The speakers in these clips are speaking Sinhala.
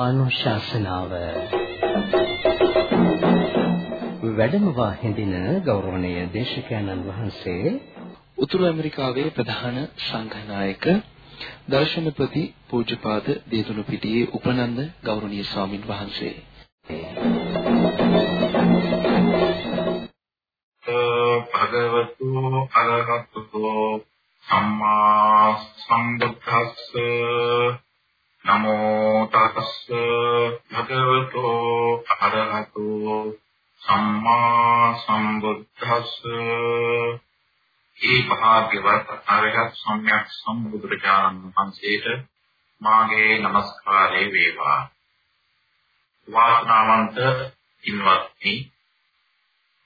ධර්මානුශාසනාව. වැඩමවා හිඳින ගෞරවනීය දේශකයන්න් වහන්සේ උතුරු ඇමරිකාවේ ප්‍රධාන සංඝනායක දර්ශනපති පූජ්‍යපාද දේදුණු පිටියේ උපනන්ද ගෞරවනීය ස්වාමින් වහන්සේ. භගවතු අරහතෝ සම්මා සම්බුද්දස්ස නමෝ තස්ස භගවතු අරහතෝ සම්මා සම්බුද්දස්ස ඒ භාග්‍යවත් අරහත් සම්්‍යක් සම්බුදුරජාණන් වහන්සේට මාගේ নমස්කාරය වේවා. වාසනාවන්ත ඉන්වත්නි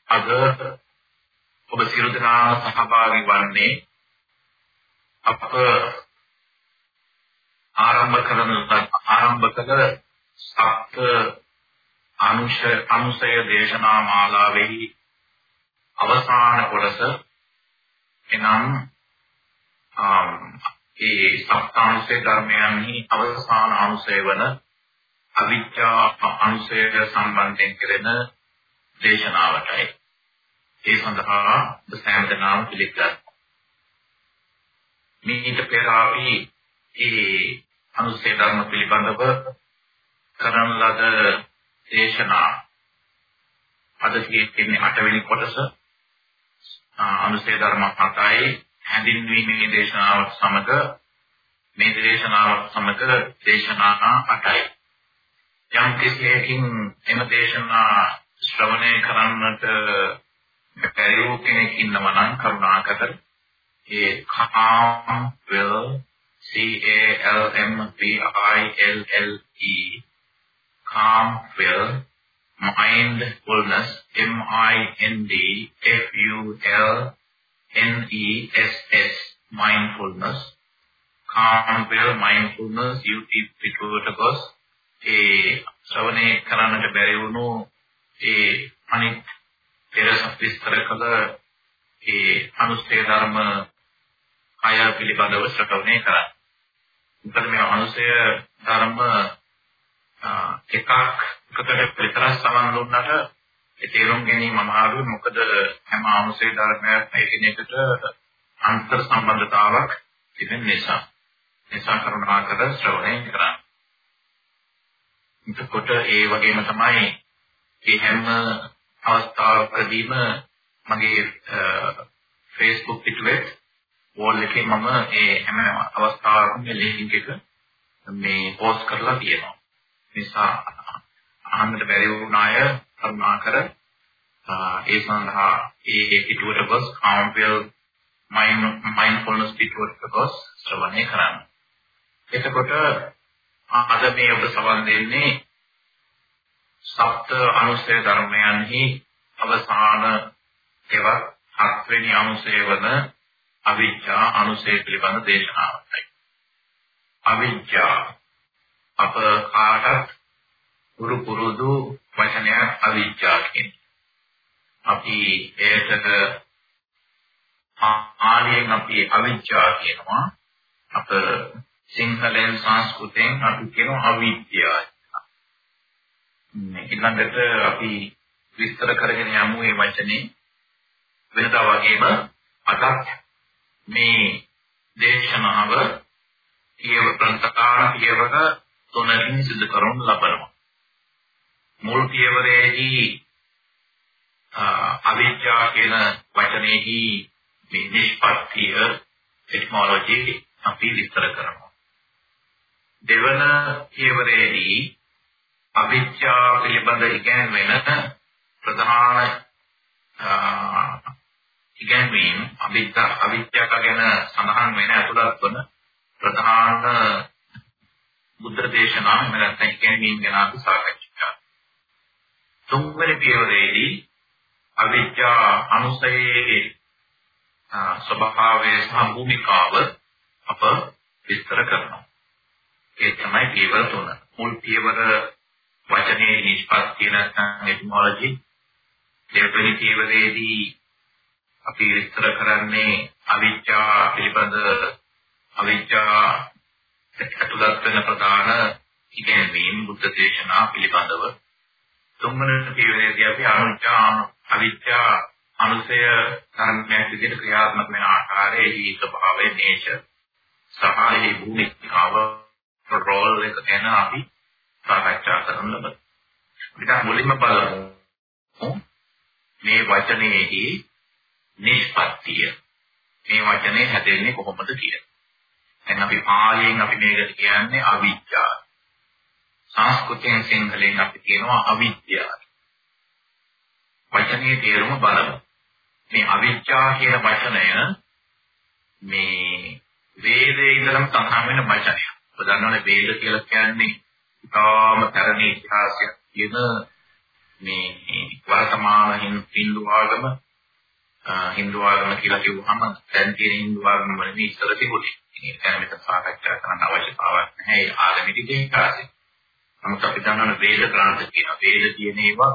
අද ඔබ සියලු දෙනා සහභාගී වන්නේ අප ආරම්භ කරන ආරම්භ කළ සත්‍ය අනුශය අනුසය දේශනා මාලාවෙහි අවසාන කොටස එනම් ඒ සත්‍යාංශේ ධර්මයන්හි අවසාන අනුසය වන අවිද්‍යා අනුසය සම්බන්ධයෙන් කෙරෙන දේශනාවටයි. ඒ සඳහා සෑම දෙනාම පිළිගත්. මීට පෙර අපි ඒ අනුසය ධර්ම පිළිබඳව කරන ලද දේශනා. අද කියන්නේ 8 වෙනි කොටස අනුසය ධර්ම 7යි හැඳින්වීමේ දේශනාවත් සමග මේ දේශනාවත් සමග දේශනා 8යි යම් කිසියකින් එම දේශනා ශ්‍රවණය කරන්නට බැරි වූ කෙනෙක් ඉන්නවා නම් කරුණාකර ඒ calm will C A L M P I L L E. Calm will mindfulness M I N D F U L N E S S. Mindfulness. Calm will mindfulness. U T පිටුවට ගොස් ඒ ශ්‍රවණය කරන්නට බැරි වුණු ඒ අනිත් පෙර විස්තර කළ ඒ අනුස්සය ධර්ම අය පිළිබඳව ශ්‍රවණය කරන්න. මොකද මේ අනුස්සය ධර්ම එකක් එකකට විතර සමන් දුන්නට ඒ තේරුම් ගැනීම අමාරුයි මොකද හැම අනුස්සය ධර්මයක් එකිනෙකට අන්තර් සම්බන්ධතාවක් තිබෙන නිසා. නිසා කරුණාකර ශ්‍රවණය කරන්න. එතකොට ඒ වගේම තමයි මේ හැම අවස්ථාවකදීම මගේ Facebook පිටුවේ වෝල් එකේ මම ඒ හැම අවස්ථාවකම ලින්ක් එක මේ පෝස්ට් කරලා තියෙනවා. නිසා අහන්නට බැරි වුණ අය කරුණාකර ඒ සඳහා ඒ පිටුවට ගොස් කාම්පියල් මයින්ඩ්ෆුල්නස් පිටුවට ගොස් ශ්‍රවණය කරන්න. එතකොට අද මේ ඔබ සවන් දෙන්නේ සප්ත අනුසය ධර්මයන්හි අවසාන එවත් හත්වෙනි අනුසය වන අවිජ්ජා අනුසය පිළිබඳ දේශනාවයි. අවිජ්ජා අප කාටත් ගුරු පුරුදු වචනයක් අවිජ්ජා කියන්නේ. අපි ඒකට ආනියෙන් අපි අවිජ්ජා කියනවා. අප සිංහලෙන් සංස්කෘතෙන් අපි කියනවා අවිද්‍යාව. ඊළඟට අපි විස්තර කරගෙන යමු මේ වචනේ වෙනදා වගේම අදත් මේ දේශනාව කියව ප්‍රන්තකාර කියවක තුනකින් සිදු කරනු ලබනවා. මුල් පියවරේදී අවිද්‍යාව කියන වචනේහි මේ නිෂ්පත්තිය එටිමොලොජි අපි විස්තර කරනවා. දෙවන පියවරේදී අවිද්‍යාව පිළිබඳ ඉගැන්වෙන ප්‍රධාන ඉගැන්වීම් අවිද්‍යා අවිද්‍යාව ගැන සඳහන් වෙන අතුලත් වන ප්‍රධාන බුද්ධ දේශනා එහෙම නැත්නම් ඉගැන්වීම් ගැන අපි සාකච්ඡා තුන්වෙනි පියවරේදී අවිද්‍යා අනුසයේ ස්වභාවයේ සහ භූමිකාව අප විස්තර කරනවා ඒ තමයි පියවර තුන. මුල් පියවර වචනේ නිෂ්පත්තිය නැත්නම් එටිමොලොජි. දෙවෙනි පියවරේදී අපි විස්තර කරන්නේ අවිජ්ජා පිළිබඳ අවිජ්ජා ඇතුළත් වෙන ප්‍රධාන ඉගෙනීම් බුද්ධ දේශනා පිළිබඳව තුන්වන පියවරේදී අපි අනුචා අවිද්‍යා අනුසය ධර්මයක් විදිහට ක්‍රියාත්මක වෙන ආකාරයේ ස්වභාවයේ නේචර් සහ ඒ භූමිකාව රෝල් එක ගැන අපි සාකච්ඡා කරන්න ලබන. අපිට මුලින්ම බලමු මේ වචනයේදී නිෂ්පත්තිය. මේ වචනේ හැදෙන්නේ කොහොමද කියලා. දැන් අපි පාලියෙන් අපි මේකට කියන්නේ අවිද්‍යාව. සංස්කෘතයෙන් සිංහලෙන් අපි කියනවා අවිද්‍යාව. වචනේ තේරුම බලමු. මේ අවිද්‍යාව කියන වචනය මේ වේදේ ඉඳලම සඳහන් වෙන වචනයක්. ඔබ දන්නවනේ වේද කියලා කියන්නේ ඉතාම පැරණි ඉතිහාසයක් තියෙන මේ වර්තමාන හින්දු ආගම හින්දු ආගම කියලා කිව්වහම දැන් තියෙන හින්දු ආගම වලින් ඉස්සර තිබුණේ. ඒක ගැන මෙතන සාකච්ඡා කරන්න අවශ්‍යතාවයක් නැහැ. ඒ ආගමික ඉතිහාසය. නමුත් අපි දන්නවනේ වේද ග්‍රන්ථ කියන වේද කියන ඒවා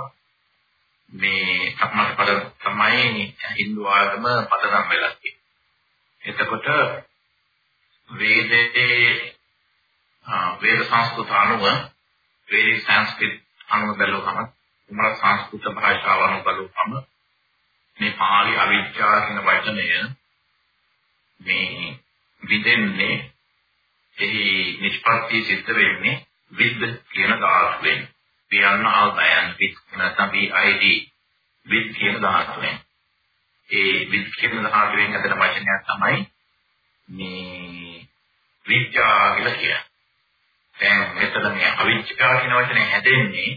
මේ සම්මත පද තමයි හින්දු ආගම පදනම් වෙලා තියෙන්නේ. එතකොට වේදයේ වේද සංස්කෘත අනුව වේද සංස්කෘත අනුව බැලුවම උමර සංස්කෘත භාෂාව අනුව බැලුවම මේ පාලි අවිද්‍යාව කියන වචනය මේ විදෙන්නේ එහි නිෂ්පත්ති සිද්ධ වෙන්නේ විද්ද කියන ධාතුවෙන්. කියන්න ආදායන් විත් නැත්නම් VID විත් කියන ධාතුවෙන්. ඒ විත් කියන ධාතුවෙන් හදන වචනයක් තමයි මේ විද්‍යා කියලා කියන්නේ. දැන් මෙතන මේ අවිද්‍යාව කියන වචනේ හැදෙන්නේ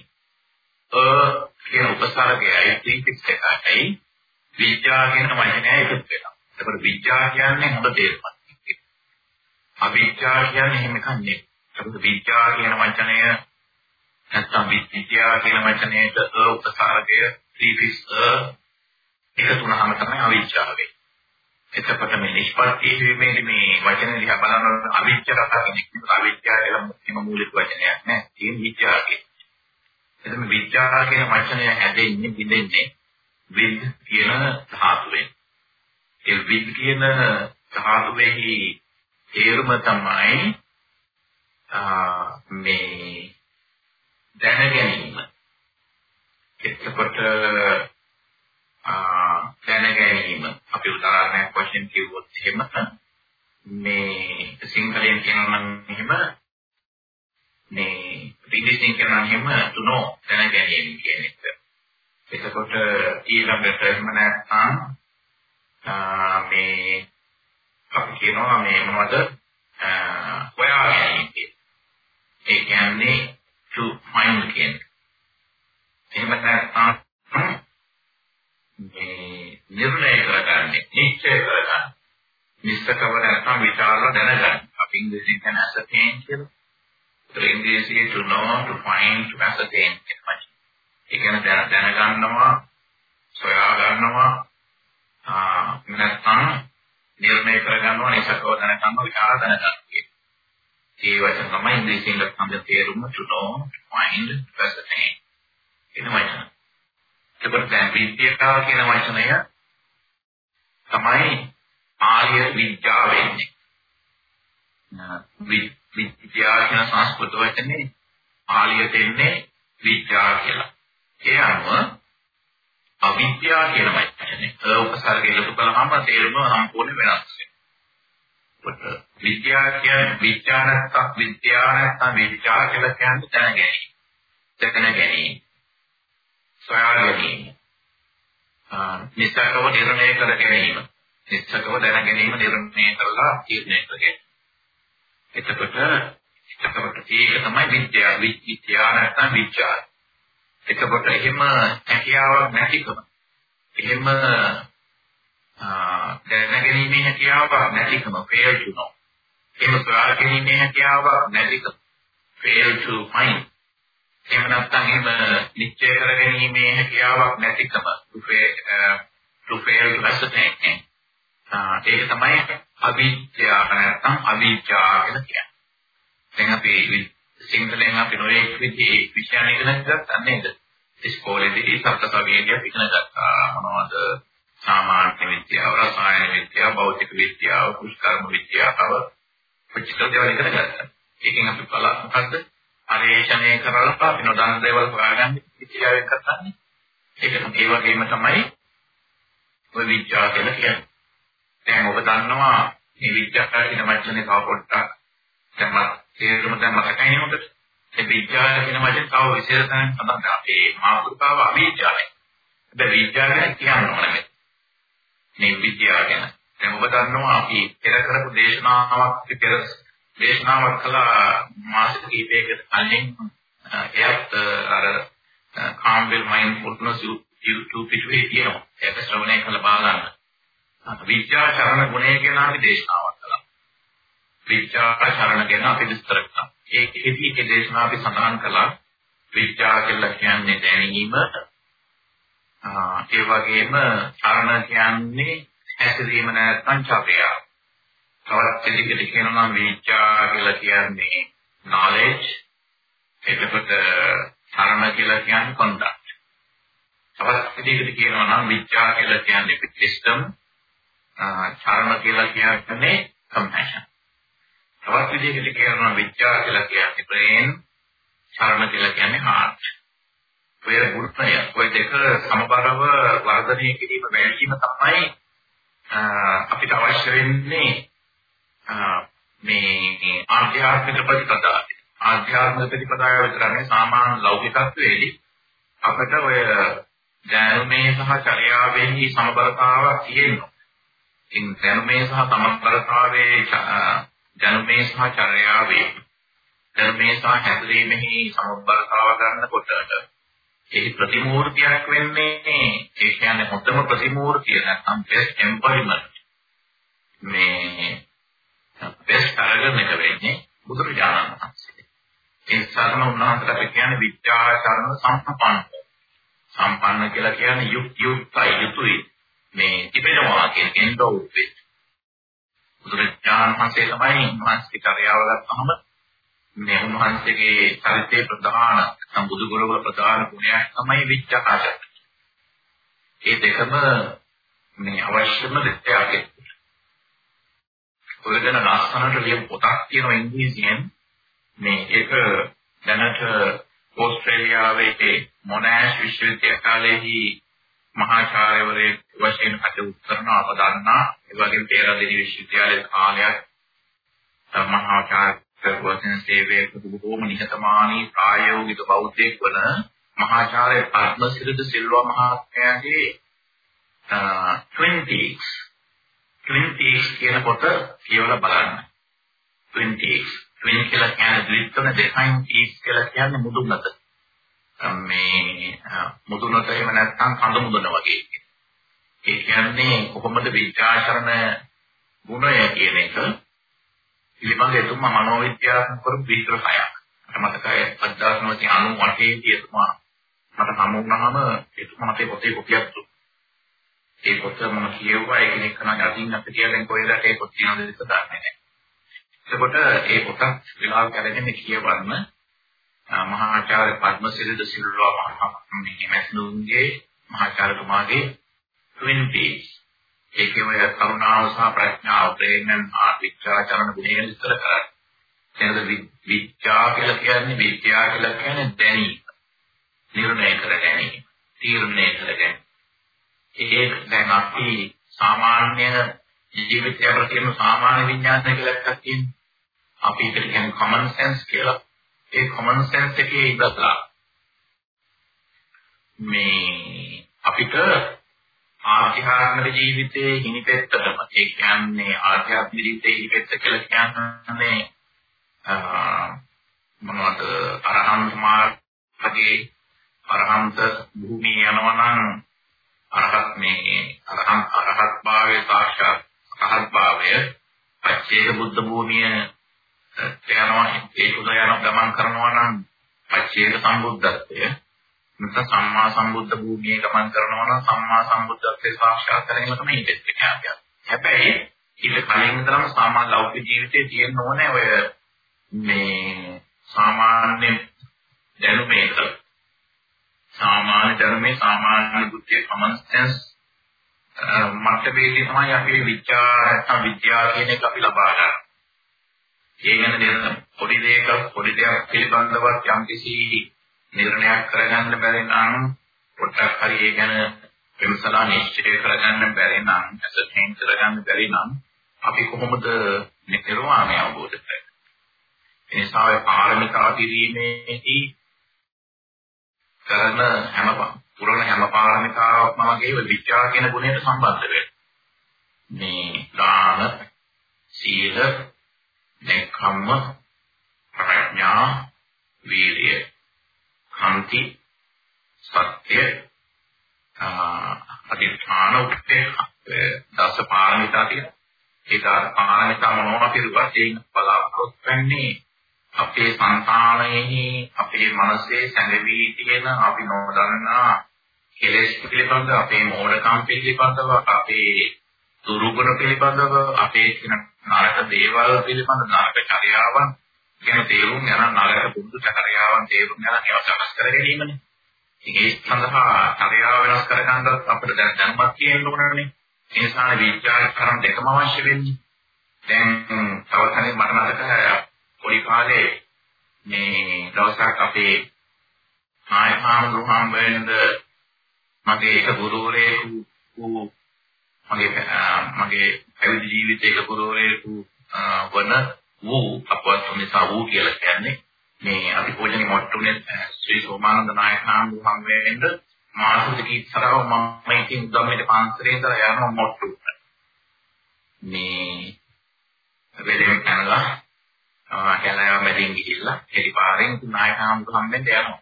අ කියන උපසර්ගයයි ප්‍රීෆික්ස් එකයි විද්‍යා කියන වචනය එකතු වෙනවා. ඒකට විද්‍යා කියන්නේ හොඳ තේරුමක්. අවිද්‍යා කියන්නේ එහෙම එකක් නෙවෙයි. ඒකට විද්‍යා කියන වචනය නැත්නම් විද්‍යා කියන වචනයේට අ උපසර්ගය ප්‍රීෆික්ස් අ එකතු වුණාම තමයි අවිද්‍යාව වෙන්නේ. එතකොට මේ නිෂ්පත්ති වීමේදී මේ වචන දිහා බලනකොට අවිද්‍යාව කියන්නේ අවිද්‍යාව කියලා මුලින්ම මූලික වචනයක් නෑ. තියෙන විද්‍යාව කියන්නේ. එතන විද්‍යාව කියන වචනය හැදෙන්නේ බිඳෙන්නේ විද් කියන ධාතුවෙන්. ඒ විද් කියන ධාතුවේහි තේරුම තමයි මේ දැන ගැනීම. එතකොට දැන ගැනීම අපි උදාහරණයක් වශයෙන් කිව්වොත් එහෙම මේ සිංහලෙන් කියනවා නම් එහෙම මේ ඉංග්‍රීසියෙන් කියනවා එහෙම තුනෝ දැන ගැනීම කියන එක. එතකොට ඊළඟට එහෙම නැත්නම් මේ අපි කියනවා මේ මොනවද හොයා ගැනීම ඒ කියන්නේ to find කියන. එහෙම නැත්නම් මේ නිර්ණය කරගන්නේ නිශ්චය කරගන්න. නිස්සකව නැත්නම් විචාරව දැනගන්න. අපි ඉංග්‍රීසියෙන් කියන ascertain කියලා. ඒ ඉංග්‍රීසියේ to know to find to ascertain කියන වචන. ඒ කියන්නේ දැන දැනගන්නවා, සොයා ගන්නවා, ආ නැත්නම් නිර්ණය කරගන්නවා, නිස්සකව දැනගන්නවා, විචාර දැනගන්නවා කියන. ඒ වචන තමයි ඉංග්‍රීසියෙන් ලක්ෂණ තේරුම to know, to find, to ascertain. කියන වචන. එතකොට දැන් විද්‍යාව කියන වචනය තමයි ආර්ය විද්‍යාව වෙන්නේ. විද්‍යාව කියන සංස්කෘත වචනේ ආර්ය දෙන්නේ විද්‍යාව කියලා. ඒ අනුව අවිද්‍යාව කියන වචනේ උපසර්ගය එකතු කළාම තේරුම සම්පූර්ණ වෙනස් වෙනවා. විද්‍යාව කියන්නේ විඥානත්ත විද්‍යානත්ත විද්‍යාව කියලා කියන්නේ දැන ගැනීම. දැන ගැනීම. සොයා ගැනීම. නිසකව නිර්ණය කර ගැනීම. නිසකව දැන ගැනීම නිර්ණය කරලා තීරණය කර ගැනීම. එතකොට එතකොට ඒක තමයි විද්‍යාව. විද්‍යාව නැත්නම් විචාර. එතකොට එහෙම හැකියාවක් නැතිකම. එහෙම දැනගැනීමේ හැකියාවක් නැතිකම fail to know. එහෙම සොයා ගැනීමේ හැකියාවක් නැතිකම fail to find. එහෙම නැත්නම් එහෙම නිශ්චය කරගැනීමේ හැකියාවක් නැතිකම to fail to ascertain. ඒක තමයි අවිද්‍යාව නැත්නම් අවිද්‍යාව කියලා කියන්නේ. දැන් අපි සිංහලෙන් අපි නොයෙක් විදිහේ විෂයන් ඉගෙන ගත්තා නේද? ඉස්කෝලේදී සත්‍යසවියදී අපි ඉගෙන ගත්තා මොනවද? සාමාන්‍ය විද්‍යාව, රසායන විද්‍යාව, භෞතික විද්‍යාව, කුෂ්කර්ම විද්‍යාව, කොච්චර දේවල් ඉගෙන ගත්තා. ඒකෙන් අපි බලලා මොකද්ද? පරිශ්‍රණය කරලා අපි නොදන්න දේවල් හොයාගන්න විද්‍යාවෙන් කරන්නේ. ඒක ඒ වගේම තමයි ඔය විද්‍යාව කියලා කියන්නේ. දැන් ඔබ දන්නවා මේ විද්‍යාව කියන වචනේ තව පොඩ්ඩක් දැන් මම තේරුම දැන් මතකයි නේද? ඒ විද්‍යාව කියන වචනේ තව විශේෂයෙන් සඳහන් අපේ මාතෘකාව අවිද්‍යාවයි. දැන් විද්‍යාව කියන්නේ මොනවද? මේ විද්‍යාව ගැන. දැන් ඔබ දන්නවා අපි පෙර කරපු දේශනාවක් අපි පෙර දේශනාවක් කළා මාස කිහිපයකට කලින් එයත් අර කාම්බෙල් මයින්ඩ්ෆුල්නස් YouTube පිටුවේ තියෙනවා. ඒක ශ්‍රවණය කළ බලන්න. විද්‍යාචරණ ගුණය ගැන අපි දේශනාවක් කළා. විද්‍යාචරණ ගැන අපි විස්තර කළා. ඒකෙදී ඒ දේශනාව අපි සඳහන් කළා විද්‍යාව කියලා කියන්නේ දැනීම ඒ වගේම චරණ කියන්නේ හැසිරීම නැත්නම් චර්යාව. තවත් දෙයකට කියනවා නම් විචා කියලා කියන්නේ knowledge. එතකොට චරණ කියලා කියන්නේ conduct. තවත් දෙයකට කියනවා නම් විචා කියලා කියන්නේ wisdom. චරණ කියලා කියන්නේ compassion. තවත් විදිහකට කියනවා විචා කියලා කියන්නේ brain. චරණ කියලා කියන්නේ heart. ඔය ගුණය ඔය දෙක සමබරව වර්ධනය කිරීම වැඩි වීම තමයි අපිට අවශ්‍ය වෙන්නේ මේ ආධ්‍යාත්මික ප්‍රතිපදාව. ආධ්‍යාත්මික ප්‍රතිපදාව විතරනේ සාමාන්‍ය ලෞකිකත්වයේදී අපිට ඔය දැනුමේ සහ චර්යාවෙහි සමබරතාවක් තියෙනවා. ඉන් දැනුමේ සහ සමබරතාවයේ දැනුමේ සහ චර්යාවේ ධර්මයේ සහ හැදීමෙහි සමබරතාව ගන්නකොට ඒ ප්‍රතිමූර්තියක් වෙන්නේ ඒ කියන්නේ හොඳම ප්‍රතිමූර්තිය නැත්නම් best embodiment මේ best අරගෙන එක වෙන්නේ බුදුරජාණන් වහන්සේ. ඒ සරණ උන්වහන්සේට අපි කියන්නේ විද්‍යාචරණ සම්පන්න. සම්පන්න කියලා කියන්නේ යුක්ති යුක්තයි යුතුයි. මේ තිබෙනවා කියන එන්ඩෝපේ. බුදුරජාණන් වහන්සේ තමයි උන්වහන්සේ කාර්යාව ගත්තාම මේ උන්වහන්සේගේ චරිතයේ ප්‍රධාන සම්බුදු ගුණවල ප්‍රධාන ගුණයක් තමයි විචාරය. ඒ දෙකම මේ අවශ්‍යම දෙයක්. ඔය ගැන ලස්සනට ලියපු පොතක් තියෙනවා ඉංග්‍රීසියෙන්. මේ ඒක දැනට ඕස්ට්‍රේලියාවේ මොනාෂ් විශ්වවිද්‍යාලයේහි මහාචාර්යවරයෙක් වශයෙන් කටයුතු කරන අප දන්නා ඒ වගේම පෙරදින විශ්වවිද්‍යාලයේ කාලයක් මහාචාර්ය වශයෙන් සේවය කරපු බොහෝම නිහතමානී ප්‍රායෝගික බෞද්ධයෙක් වන මහාචාර්ය පද්මසිරිද Silva මහත්මයාගේ Twin Peaks Twin Peaks කියන පොත කියවලා බලන්න. Twin Peaks. Twin කියලා කියන්නේ ද්විත්වන දෙකයින් Peaks කියලා කියන්නේ මුදුනත. මේ මුදුනත එහෙම නැත්නම් කඳ මුදුන වගේ. ඒ කියන්නේ කොහොමද විචාරණ ගුණය කියන එක පිළිබඳ එතුමා මනෝවිද්‍යාත්මක කරු විස්තර හයක්. මට මතකයි 1998 දී එතුමා මට හමු වුණාම එතුමා මට පොතේ කොපියක් දුන්නා. ඒ පොත මම කියවුවා ඒක එක්කන අදින් අපිට කියන්නේ කොහෙද ඒ පොත් තියෙනවද කියලා දන්නේ නැහැ. එතකොට ඒ පොත විලාප කරගෙන කියවන්න මහාචාර්ය පද්මසිරිද සිල්වා මහත්මයාගේ මහාචාර්යතුමාගේ 20 ඒකේ ඔය කරුණාව සහ ප්‍රඥාව ප්‍රේමෙන් ආවිචාරණ ගුණය විස්තර කරා. එතනද විචා කියලා කියන්නේ විද්‍යාව කියලා කියන්නේ දැනීම. නිර්ණය කර ගැනීම. තීරණය කර ගැනීම. ඒක දැන් අපි සාමාන්‍ය ජීවිතයට තියෙන සාමාන්‍ය විඥානය කියලා එකක් තියෙනවා. අපි ඒකට කියන්නේ common sense කියලා. ඒ common sense එකේ ඉඳලා මේ අපිට ආධ්‍යාත්මික ජීවිතයේ හිණිපෙත්තටම ඒ කියන්නේ ආධ්‍යාත්මික ජීවිතයේ හිණිපෙත්ත කියලා කියන්නේ මොනවද අරහන්ත මාර්ගයේ අරහන්ත භූමිය යනවා නම් අරහත් මේ අරහත් අරහත් භාවයේ සාක්ෂාත් අරහත් භාවය පච්චේක බුද්ධ භූමිය යනවා ඒ කුල යන ගමන් කරනවා නම් පච්චේක සම්බුද්ධත්වය නැත්නම් සම්මා සම්බුද්ධ භූමියේ ගමන් කරනවා නම් සම්මා සම්බුද්ධත්වයේ සාක්ෂාත් කිරීම තමයි ඉතිත් කියන්නේ. හැබැයි ඊට කලින් ඉඳලම සාමාන්‍ය ලෞකික ජීවිතයේ තියෙන්න ඕනේ ඔය මේ සාමාන්‍ය දැනුමේක සාමාන්‍ය ධර්මයේ සාමාන්‍ය බුද්ධිය common sense මට්ටමේදී තමයි අපි විචාර නැත්නම් විද්‍යාව කියන එක අපි ලබා ගන්න. ඒ ගැන දෙන පොඩි දෙයක පොඩි දෙයක් පිළිබඳවත් යම්කිසි නිර්ණයක් කරගන්න බැරි නම් පොඩ්ඩක් හරි ඒ ගැන විමසලා නිශ්චය කරගන්න බැරි නම් ඇසෙන් කරගන්න බැරි නම් අපි කොහොමද නිර්වාණය අවබෝධ කරගන්නේ? ඒ නිසා ඔය පාරමිතා පිරීමේදී කරන හැම පුරණ හැම පාරමිතාවක්ම වගේ විචාර කියන ගුණයට සම්බන්ධ වෙනවා. මේ දාන, සීල, නෙක්ඛම්ම, ප්‍රඥා, වීර්ය, කාන්ති, සත්‍ය, අධිඨාන උපේ දස පාරමිතා තියෙනවා. ඒ දස පාරමිතා මොනවා පිළිබඳ ඒන බලාපොරොත්තු වෙන්නේ අපේ సంతානයේ අපේ මනසේ සැඟවි තියෙන අපි නොදන්නා කෙලෙස් පිළිබඳ අපේ මෝඩකම් පිළිබඳව අපේ දුරුගුණ පිළිබඳව අපේ කියන නරක දේවල් පිළිබඳ නරක චර්යාවන් ගැන තේරුම් ගන්න නරක පුරුදු චර්යාවන් තේරුම් ගන්න ඒවා සකස් කර ගැනීමනේ. ඉතින් ඒ සඳහා චර්යාව වෙනස් කර ගන්නත් අපිට දැන් දැනුමක් තියෙන්න ඕනනේ. ඒ නිසා විද්‍යාකරණ දෙකම අවශ්‍ය වෙන්නේ. දැන් තව කෙනෙක් මට මතකයි පොඩි කාලේ මේ දවසක් අපේ ආයහාමුදුරුවෝ වෙනද මගේ එක ගුරුවරයෙකු මගේ මගේ පැවිදි ජීවිතයක ගුරුවරයෙකු වන වූ අපවත් නිසා වූ කියලා කියන්නේ මේ අතිපූජනීය මොට්ටුනේ ශ්‍රී සෝමානන්ද නායක හාමුදුරුවෝ වෙනද මාස දෙකක් ඉස්සරව මම ඉතින් උදම්මේ පාන්සරේ ඉඳලා යනවා මොට්ටු මේ වෙලෙන් පැනලා කැලෑව මැදින් ගිහිල්ලා එලි පාරෙන් නායකහම් හම්බෙන්න යනවා.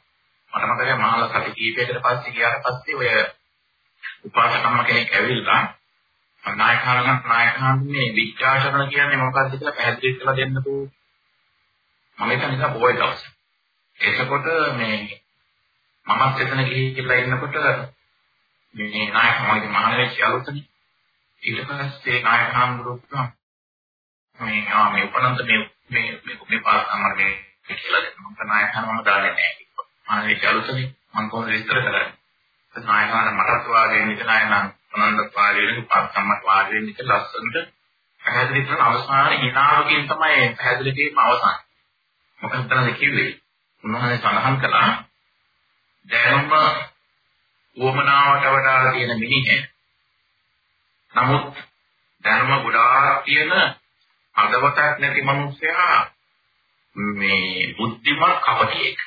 මට මතකයි මහල සති කීපයකට පස්සේ ගියාට පස්සේ ඔය උපාසකම්ම කෙනෙක් ඇවිල්ලා නායකහම් නායකහම් මේ විචාරණ කියන්නේ මොකක්ද කියලා පැහැදිලි කරලා දෙන්නකෝ. මම ඒක නිසා පොයේ දවස්. එතකොට මේ මමත් එතන ගිහිල්ලා ඉන්නකොට මේ නායකහම් මගේ මහලේ යාළුවනේ ඊට පස්සේ නායකහම් ගුරුත්ව මේ ආ මේ උපනන්ත මේ මේ මේ මේ පාස් අම්මර මේ කියලා දෙන්න මම නායකයන් මම දාන්නේ නැහැ. මම ඒක අලුතනේ මම කොහොමද විස්තර කරන්නේ. නායකයන් මටත් වාගේ ඉන්න නායකයන් අනන්ත වාගේ වෙන පාස් අම්මට වාගේ වෙන එක ලස්සනට පැහැදිලි කරන අවසාන හිනාවකින් තමයි පැහැදිලි කිරීම අවසන්. මොකක්ද තමයි කිව්වේ? උන්වහන්සේ සඳහන් කළා දැනුම වමනාවට වඩා තියෙන මිනිහ. නමුත් ධර්ම ගොඩාක් තියෙන හදවතක් නැති මිනිස්සයා මේ බුද්ධිමත් කපටියෙක්.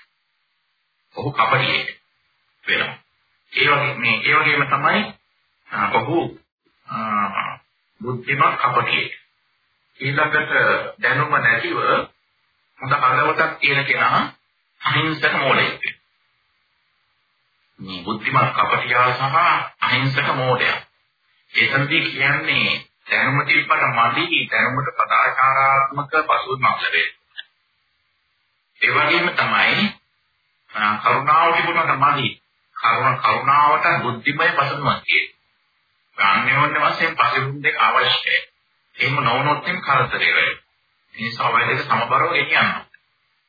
ඔහු කපටියෙක් වෙනවා. ඒ වගේ මේ ඒ වගේම තමයි ඔහු බුද්ධිමත් කපටියෙක්. ඊළඟට දැනුම නැතිව හොඳ හදවතක් තියෙන කෙනා අහිංසක මෝඩයෙක්. මේ බුද්ධිමත් කපටියා සහ අහිංසක මෝඩයා. ඒකන්දී කියන්නේ දැනුම තිබ්බට මදි දැනුමට සදාචාරාත්මක පසුබිමක් ලැබෙන්නේ. ඒ වගේම තමයි කරුණාව තිබුණාට මදි කරුණ කරුණාවට බුද්ධිමය පසුබිමක් තියෙනවා. අන්‍යෝන්‍ය වශයෙන් පසුබිම් දෙක අවශ්‍යයි. එහෙම නොවුනොත් එම් කරදරේ වෙයි. ඒ නිසා ඔය දෙක සමබරව ගෙනියන්න.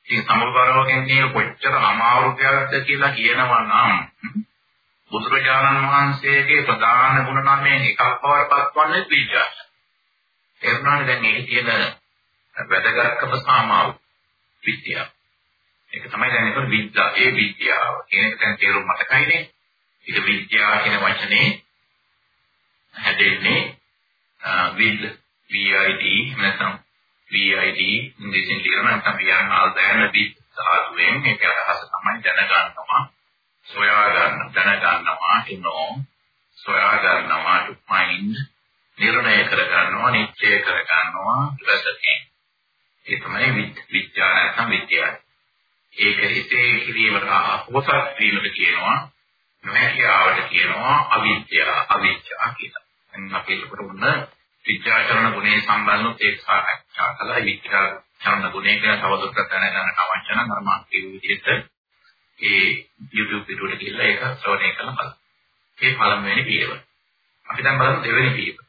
ඉතින් සමබරව ගෙනියන කොච්චර අමාරුකයක්ද කියලා කියනවා නම් බුදුරජාණන් වහන්සේගේ ප්‍රධාන ගුණ නමෙන් එකක් බවටපත් වන්නේ විද්‍යාව. ඒ වුණානේ දැන් මේකේ තියෙන වැදගත්කම සාමාව විද්‍යාව. ඒක තමයි දැන් ඒක විද්‍යාව. ඒ විද්‍යාව කියන එක දැන් තේරුම් මතකයිනේ. ඒක විද්‍යාව කියන වචනේ හැදෙන්නේ විද්ද VID නැත්නම් VID ඉංග්‍රීසියෙන් කියන නැත්නම් වියන්හල් දැන විද් සාධුවෙන් මේක අදහස තමයි දැනගන්නවා සොයා ගන්න දැන ගන්නවා to know සොයා ගන්නවා to find නිර්ණය කර ගන්නවා නිශ්චය කර ගන්නවා රසකේ ඒ තමයි විද්‍යාව නැත්නම් විද්‍යාව ඒක හිතේ කිරීමට අපොසත් වීමට කියනවා නොහැකියාවට කියනවා අවිද්‍යාව අවිද්‍යාව කියලා. එන්න අපි ඒකට උන්න විද්‍යාචරණ ගුණේ සම්බන්ධව ඒක සාකච්ඡා කළා විද්‍යාචරණ ගුණේ ගැන තවදුරටත් දැනගන්න අවශ්‍ය නම් අර මා කියු විදිහට ඒ YouTube වීඩියෝට ගිහලා ඒක ශ්‍රවණය කරලා බලන්න. ඒ පළමුවෙනි පියවර. අපි දැන් බලමු දෙවෙනි පියවර.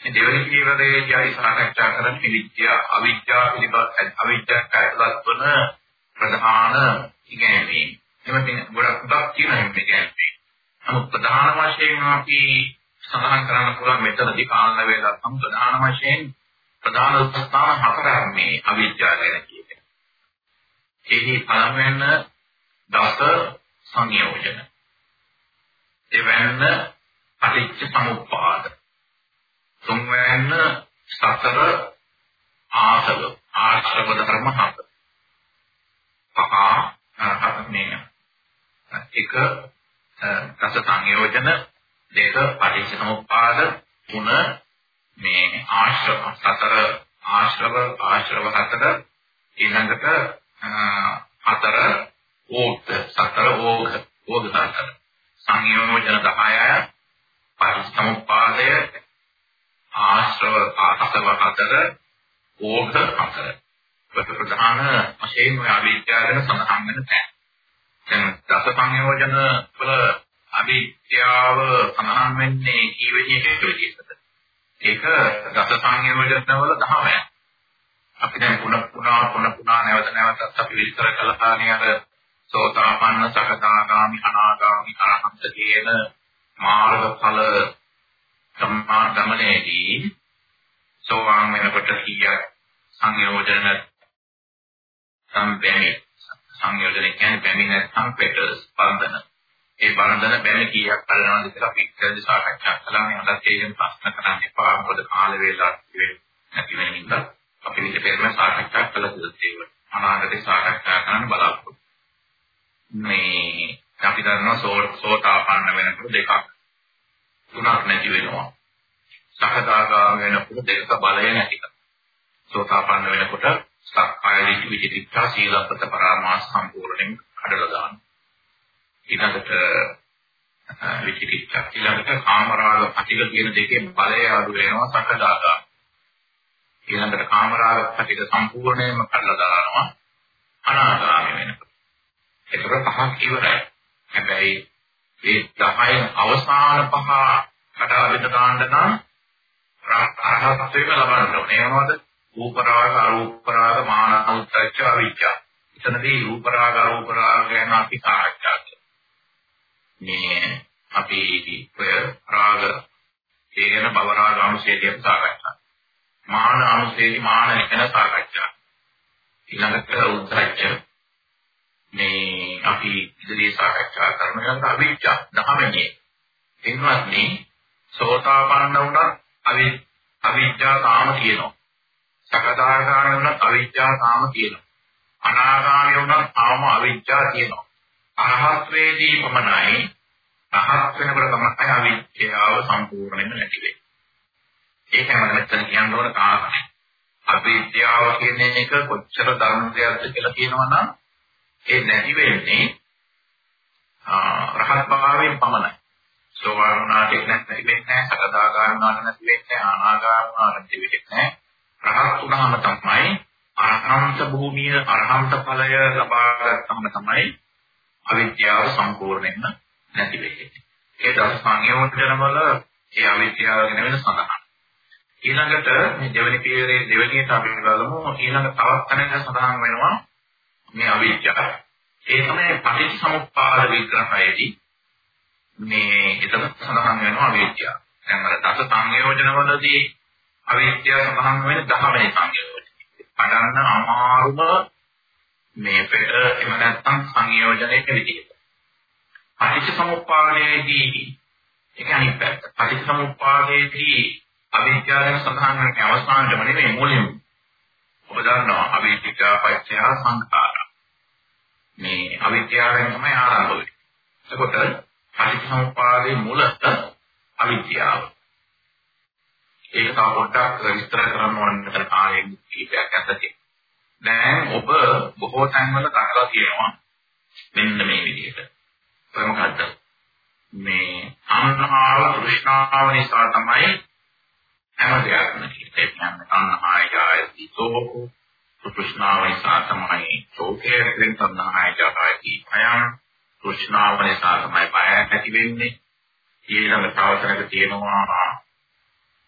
මේ දෙවෙනි පියවරේදී අපි සාකච්ඡා කරන්නේ විද්‍යා අවිද්‍යාව පිළිබඳ අවිද්‍යාවට ඇතුළත් වන ප්‍රධාන ඉගැන්වීම්. එමෙන්න ගොඩක් ගොඩක් තියෙනවා මේ ඉගැන්වීම්. නමුත් ප්‍රධාන වශයෙන් අපි සඳහන් කරන්න පුළුවන් මෙතනදී කාලන වේලා සම් ප්‍රධාන වශයෙන් ප්‍රධාන ස්ථාන හතරක් මේ අවිද්‍යාව ගැන කියන්නේ. එහි පළවෙන දස සංයෝජන. දෙවැන්න පටිච්ච සමුප්පාද. තුන්වැන්න සතර ආසව ආශ්‍රව ධර්ම හත. පහ මේ එක රස සංයෝජන දෙක පටිච්ච සමුප්පාද තුන මේ ආශ්‍රව සතර ආශ්‍රව ආශ්‍රව හතර ඊළඟට හතර ඕත් සතර ඕග ඕග හතර. සංයෝජන 10 පරිසමුපාදය ආශ්‍රව ආසව හතර ඕග හතර. ප්‍රධාන වශයෙන් ඔය අවිද්‍යාවෙන් සඳහන් වෙන තැන්. දැන් දස සංයෝජන වල අවිද්‍යාව සඳහන් වෙන්නේ කී විදිහට. විදිහටද ඒක දස සංයෝජන වල 10යි අපි දැන් පුන පුනා පුන පුනා නැවත නැවතත් අපි විස්තර කළානේ අර සෝතාපන්න සකදාගාමි අනාගාමි අරහත් කියන මාර්ගඵල සම්මා ගමනේදී සෝවාන් වෙනකොට කීය සංයෝජන සම්පැමි සංයෝජන කියන්නේ පැමි නැත්නම් පෙටස් බන්ධන ඒ බන්ධන බැමි කීයක් බලනවාද කියලා අපි ඉස්සරදී සාකච්ඡා කළානේ අදත් ඒකෙන් ප්‍රශ්න කරන්න එපා මොකද කාල වේලාවක් නැති වෙන නිසා අපි මේක පෙරම සාකච්ඡා කළ යුතුයි අනාගතේ සාකච්ඡා කරන්න බලාපොරොත්තු මේ අපි දන්නවා සෝතාපන්න වෙනකොට දෙකක් තුනක් නැති වෙනවා. සකදාගාම වෙනකොට දෙක බලය නැති කරනවා. සෝතාපන්න වෙනකොට සක්කාය දිට්ඨි විචිකිච්ඡා සීලපත පරාමාස සම්පූර්ණයෙන් කඩලා දානවා. ඊළඟට විචිකිච්ඡා ඊළඟට කාමරාග පටික කියන දෙකේ බලය අඩු වෙනවා සකදාගාම. ඊළඟට කාමරාග පටික සම්පූර්ණයෙන්ම කඩලා දානවා අනාගාමී වෙනකොට. ඒතර පහක් ඉවරයි. හැබැයි ඒ 10 අවසාන පහ කඩා බෙද ගන්න නම් අරහත්ත්වයම ලබන්න ඕනේ. ඒ මොනවද? රූපරාග, අරූපරාග, මාන උද්දච්ච, අවිජ්ජා. එතනදී රූපරාග, අරූපරාග ගැන අපි සාකච්ඡා මේ අපි ඔය රාග කියන භව රාග අනුශේධය සාකච්ඡා. මාන අනුශේධි මාන ගැන සාකච්ඡා. ඊළඟට උද්දච්ච මේ අපි ඉදිරියේ සාකච්ඡා කරන යන අවිජ්ජා දහමනේ එන්නත්නි සෝතාපන්න වුණත් අවි අවිජ්ජා කාම කියනවා. සකදාගාමී වුණත් අවිජ්ජා කාම කියනවා. අනාගාමී වුණත් කාම අවිජ්ජා කියනවා. අරහත් වේදී පමණයි අහත් වෙනකොට තමයි අවිජ්ජාව සම්පූර්ණයෙන්ම නැති වෙන්නේ ඒකම මෙතන කියන්න ඕන කාරණේ අවිද්‍යාව කියන එක කොච්චර ධර්ම දෙයක්ද කියලා කියනවා නම් ඒ නැති වෙන්නේ රහත් භාවයෙන් පමණයි. සෝවාන් වුණාට නැති වෙන්නේ නැහැ, සකදාගාමී වුණාට නැති වෙන්නේ නැහැ, අනාගාමී වුණාට නැති වෙන්නේ නැහැ. රහත් වුණාම තමයි අරහන්ත භූමිය අරහන්ත ඵලය ලබා ගන්නම තමයි අවිද්‍යාව සම්පූර්ණයෙන්ම නැති වෙන්නේ. ඒ දස සංයෝජන වල ඒ අවිද්‍යාව ගැන වෙන සඳහන්. ඊළඟට මේ දෙවෙනි පියවරේ දෙවෙනියට අපි බලමු ඊළඟ තවත් තැනක සඳහන් වෙනවා මේ අවිද්‍යාව. ඒ තමයි පටිච්චසමුප්පාද විග්‍රහයේදී මේ එතන සඳහන් වෙනවා අවිද්‍යාව. දැන් අර දස සංයෝජනවලදී අවිද්‍යාව සඳහන් වෙන 10 වෙනි සංයෝජනය. පඩන්න අමාරුම මේ පෙර එහෙම නැත්නම් සංයෝජනයක විදිහට. පටිච්චසමුප්පාදයේදී ඒක අනිත් පැත්ත. පටිච්චසමුප්පාදයේදී අවිද්‍යාවෙන් සඳහන් කරන අවස්ථාවටම නෙමෙයි මුලින්ම ඔබ දන්නවා අවිද්‍යාව පත්‍ය සංඛාර. මේ අවිද්‍යාවෙන් තමයි ආරම්භ වෙන්නේ. එතකොට පටිච්චසමුප්පාදයේ මුල අවිද්‍යාව. ඒක තව පොඩ්ඩක් විස්තර කරන්න ඕන කාලයෙන් කීපයක් ඇත්තටි. දැන් ඔබ බොහෝ තැන්වල දක්වලා තියෙනවා මෙන්න මේ විදිහට. ඒක මොකද්ද? මේ අන්හාව කෘෂ්ණාව නිසා තමයි හැම දෙයක්ම ඒ කියන්නේ අන්හාය ජායති සෝකෝ තෘෂ්ණාව නිසා තමයි ශෝකය ඇතිවෙන තණ්හාය ජායති අයං තෘෂ්ණාව නිසා තමයි බය ඇති වෙන්නේ ඊළඟ තවසරක තියෙනවා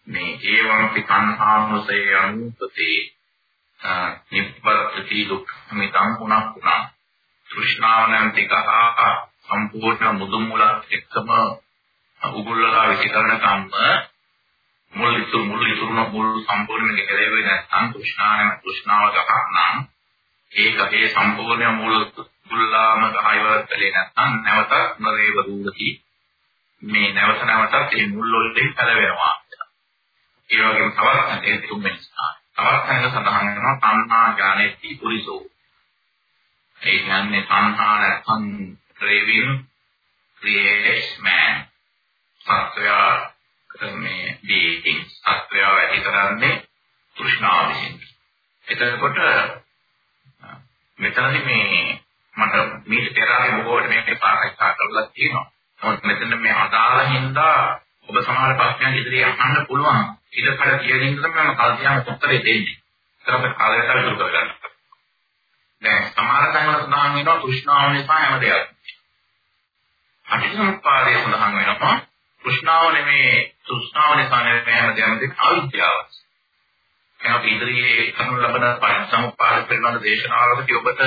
මේ ඒවම්පි තණ්හානුසය අනුපතේ නිබ්බති දුක්ඛමිතං පුනః පුනഃ තෘෂ්ණාව නම් ටිකහ සම්පූර්ණ මුදුන් මුලක් එක්කම උගුල්ලලා විසිකරන කම්ම මුල් ඉතුරු මුල් ඉතුරුන මුල් සම්පූර්ණයෙන් කෙලෙවෙන්නේ නැත්නම් තෘෂ්ණාව තෘෂ්ණාව ගහක් නම් ඒ ගහේ සම්පූර්ණ මුල් මුල්ලාම ගහ ඉවරතලේ නැත්නම් නැවත නරේව දුරති මේ නැවත නැවතත් මේ මුල් වලින් පැලවෙනවා. ඒ වගේම තවත් ඒ තුන්වෙනි ස්ථාන තවත් තැනක සඳහන් වෙනවා තණ්හා ඥානෙති පුරිසෝ ඒ කියන්නේ තණ්හා නැත්නම් craving creates man සත්‍යය මේ being සත්‍යය ඇති කරන්නේ තෘෂ්ණාව විසින්. එතකොට මෙතනදී මේ මට මේ පෙර ආයේ බොහෝට මේක සාකච්ඡා කරලා තියෙනවා. නමුත් මෙතන මේ අදාළ හින්දා ඔබ සමහර ප්‍රශ්නයන් ඉදිරියේ අහන්න පුළුවන්. ඉතකඩ කියන ඉඳන් මම කල්පනා උත්තරේ දෙන්නේ. ඒතර අපේ කාලයට දුරු කරගන්න. දැන් සමහර තැන්වල සඳහන් වෙනවා තෘෂ්ණාව නිසා හැම දෙයක්ම. අටිසම්පාදයේ සඳහන් වෙනවා තෘෂ්ණාව නෙමේ තෘෂ්ණාව නිසා නෙමේ හැම දෙයක්ම අවිද්‍යාව. එහෙනම් අපි ඉදිරියේ කරනු ලබන පරිසම්පාද පිළිබඳ දේශනාවලදී ඔබට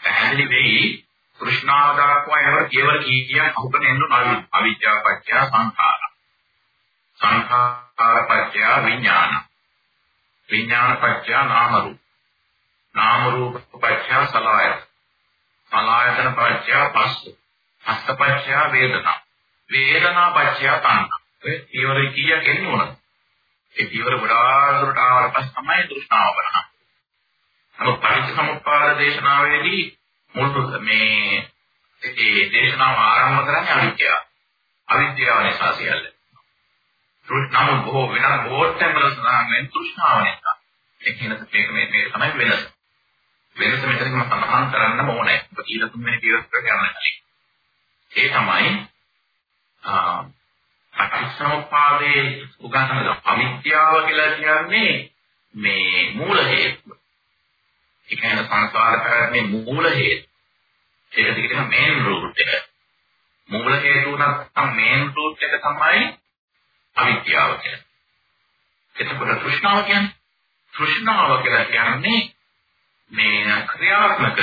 පැහැදිලි වෙයි තෘෂ්ණාව දක්වා එවර කියවල කීකියක් අහුගෙන එන්න අවිද්‍යාව පත්‍ය සංඛාර. සංඛාර පත්‍ය විඥාන. විඥාන පත්‍ය නාම රූප. නාම රූප පත්‍ය සලආයත. සලආයතන පත්‍ය පස්ස. පස්ස පත්‍ය වේදනා. වේදනා පත්‍ය තණ්හා. ඒ පියවර කීයක් එන්නේ මොනවද? ඒ පියවර ගොඩාක් දුරට ආවට පස්සේ තමයි තෘෂ්ණාව කරන්නේ. නමුත් පටිච්චසමුප්පාද දේශනාවේදී මුල් මේ ඒ දේශනාව ආරම්භ කරන්නේ අවිද්‍යාව. අවිද්‍යාව නිසා සියල්ල. තෘෂ්ණාව බොහෝ වෙන බොහෝටම සඳහන් වෙන තෘෂ්ණාව නිසා. ඒ කියන මේක මේ මේ තමයි වෙනස. වෙනස මෙතනකම සඳහන් කරන්න ඕනේ. ඔබ කියලා තුන්වෙනි පියවර කරගන්න කලින්. ඒ තමයි ආ පටිච්චසමුප්පාදයේ උගන්වන අවිද්‍යාව කියලා කියන්නේ මේ මූල හේතුව. ඒ කියන්නේ සංසාර පැවැත්මේ මූල හේතු. ඒක දිගටම මේන් රූට් එක. මූල හේතුව නම් මේන් රූට් එක තමයි අවිද්‍යාව කියන්නේ. එතකොට තෘෂ්ණාව කියන්නේ තෘෂ්ණාව කියලා කියන්නේ මේ ක්‍රියාත්මක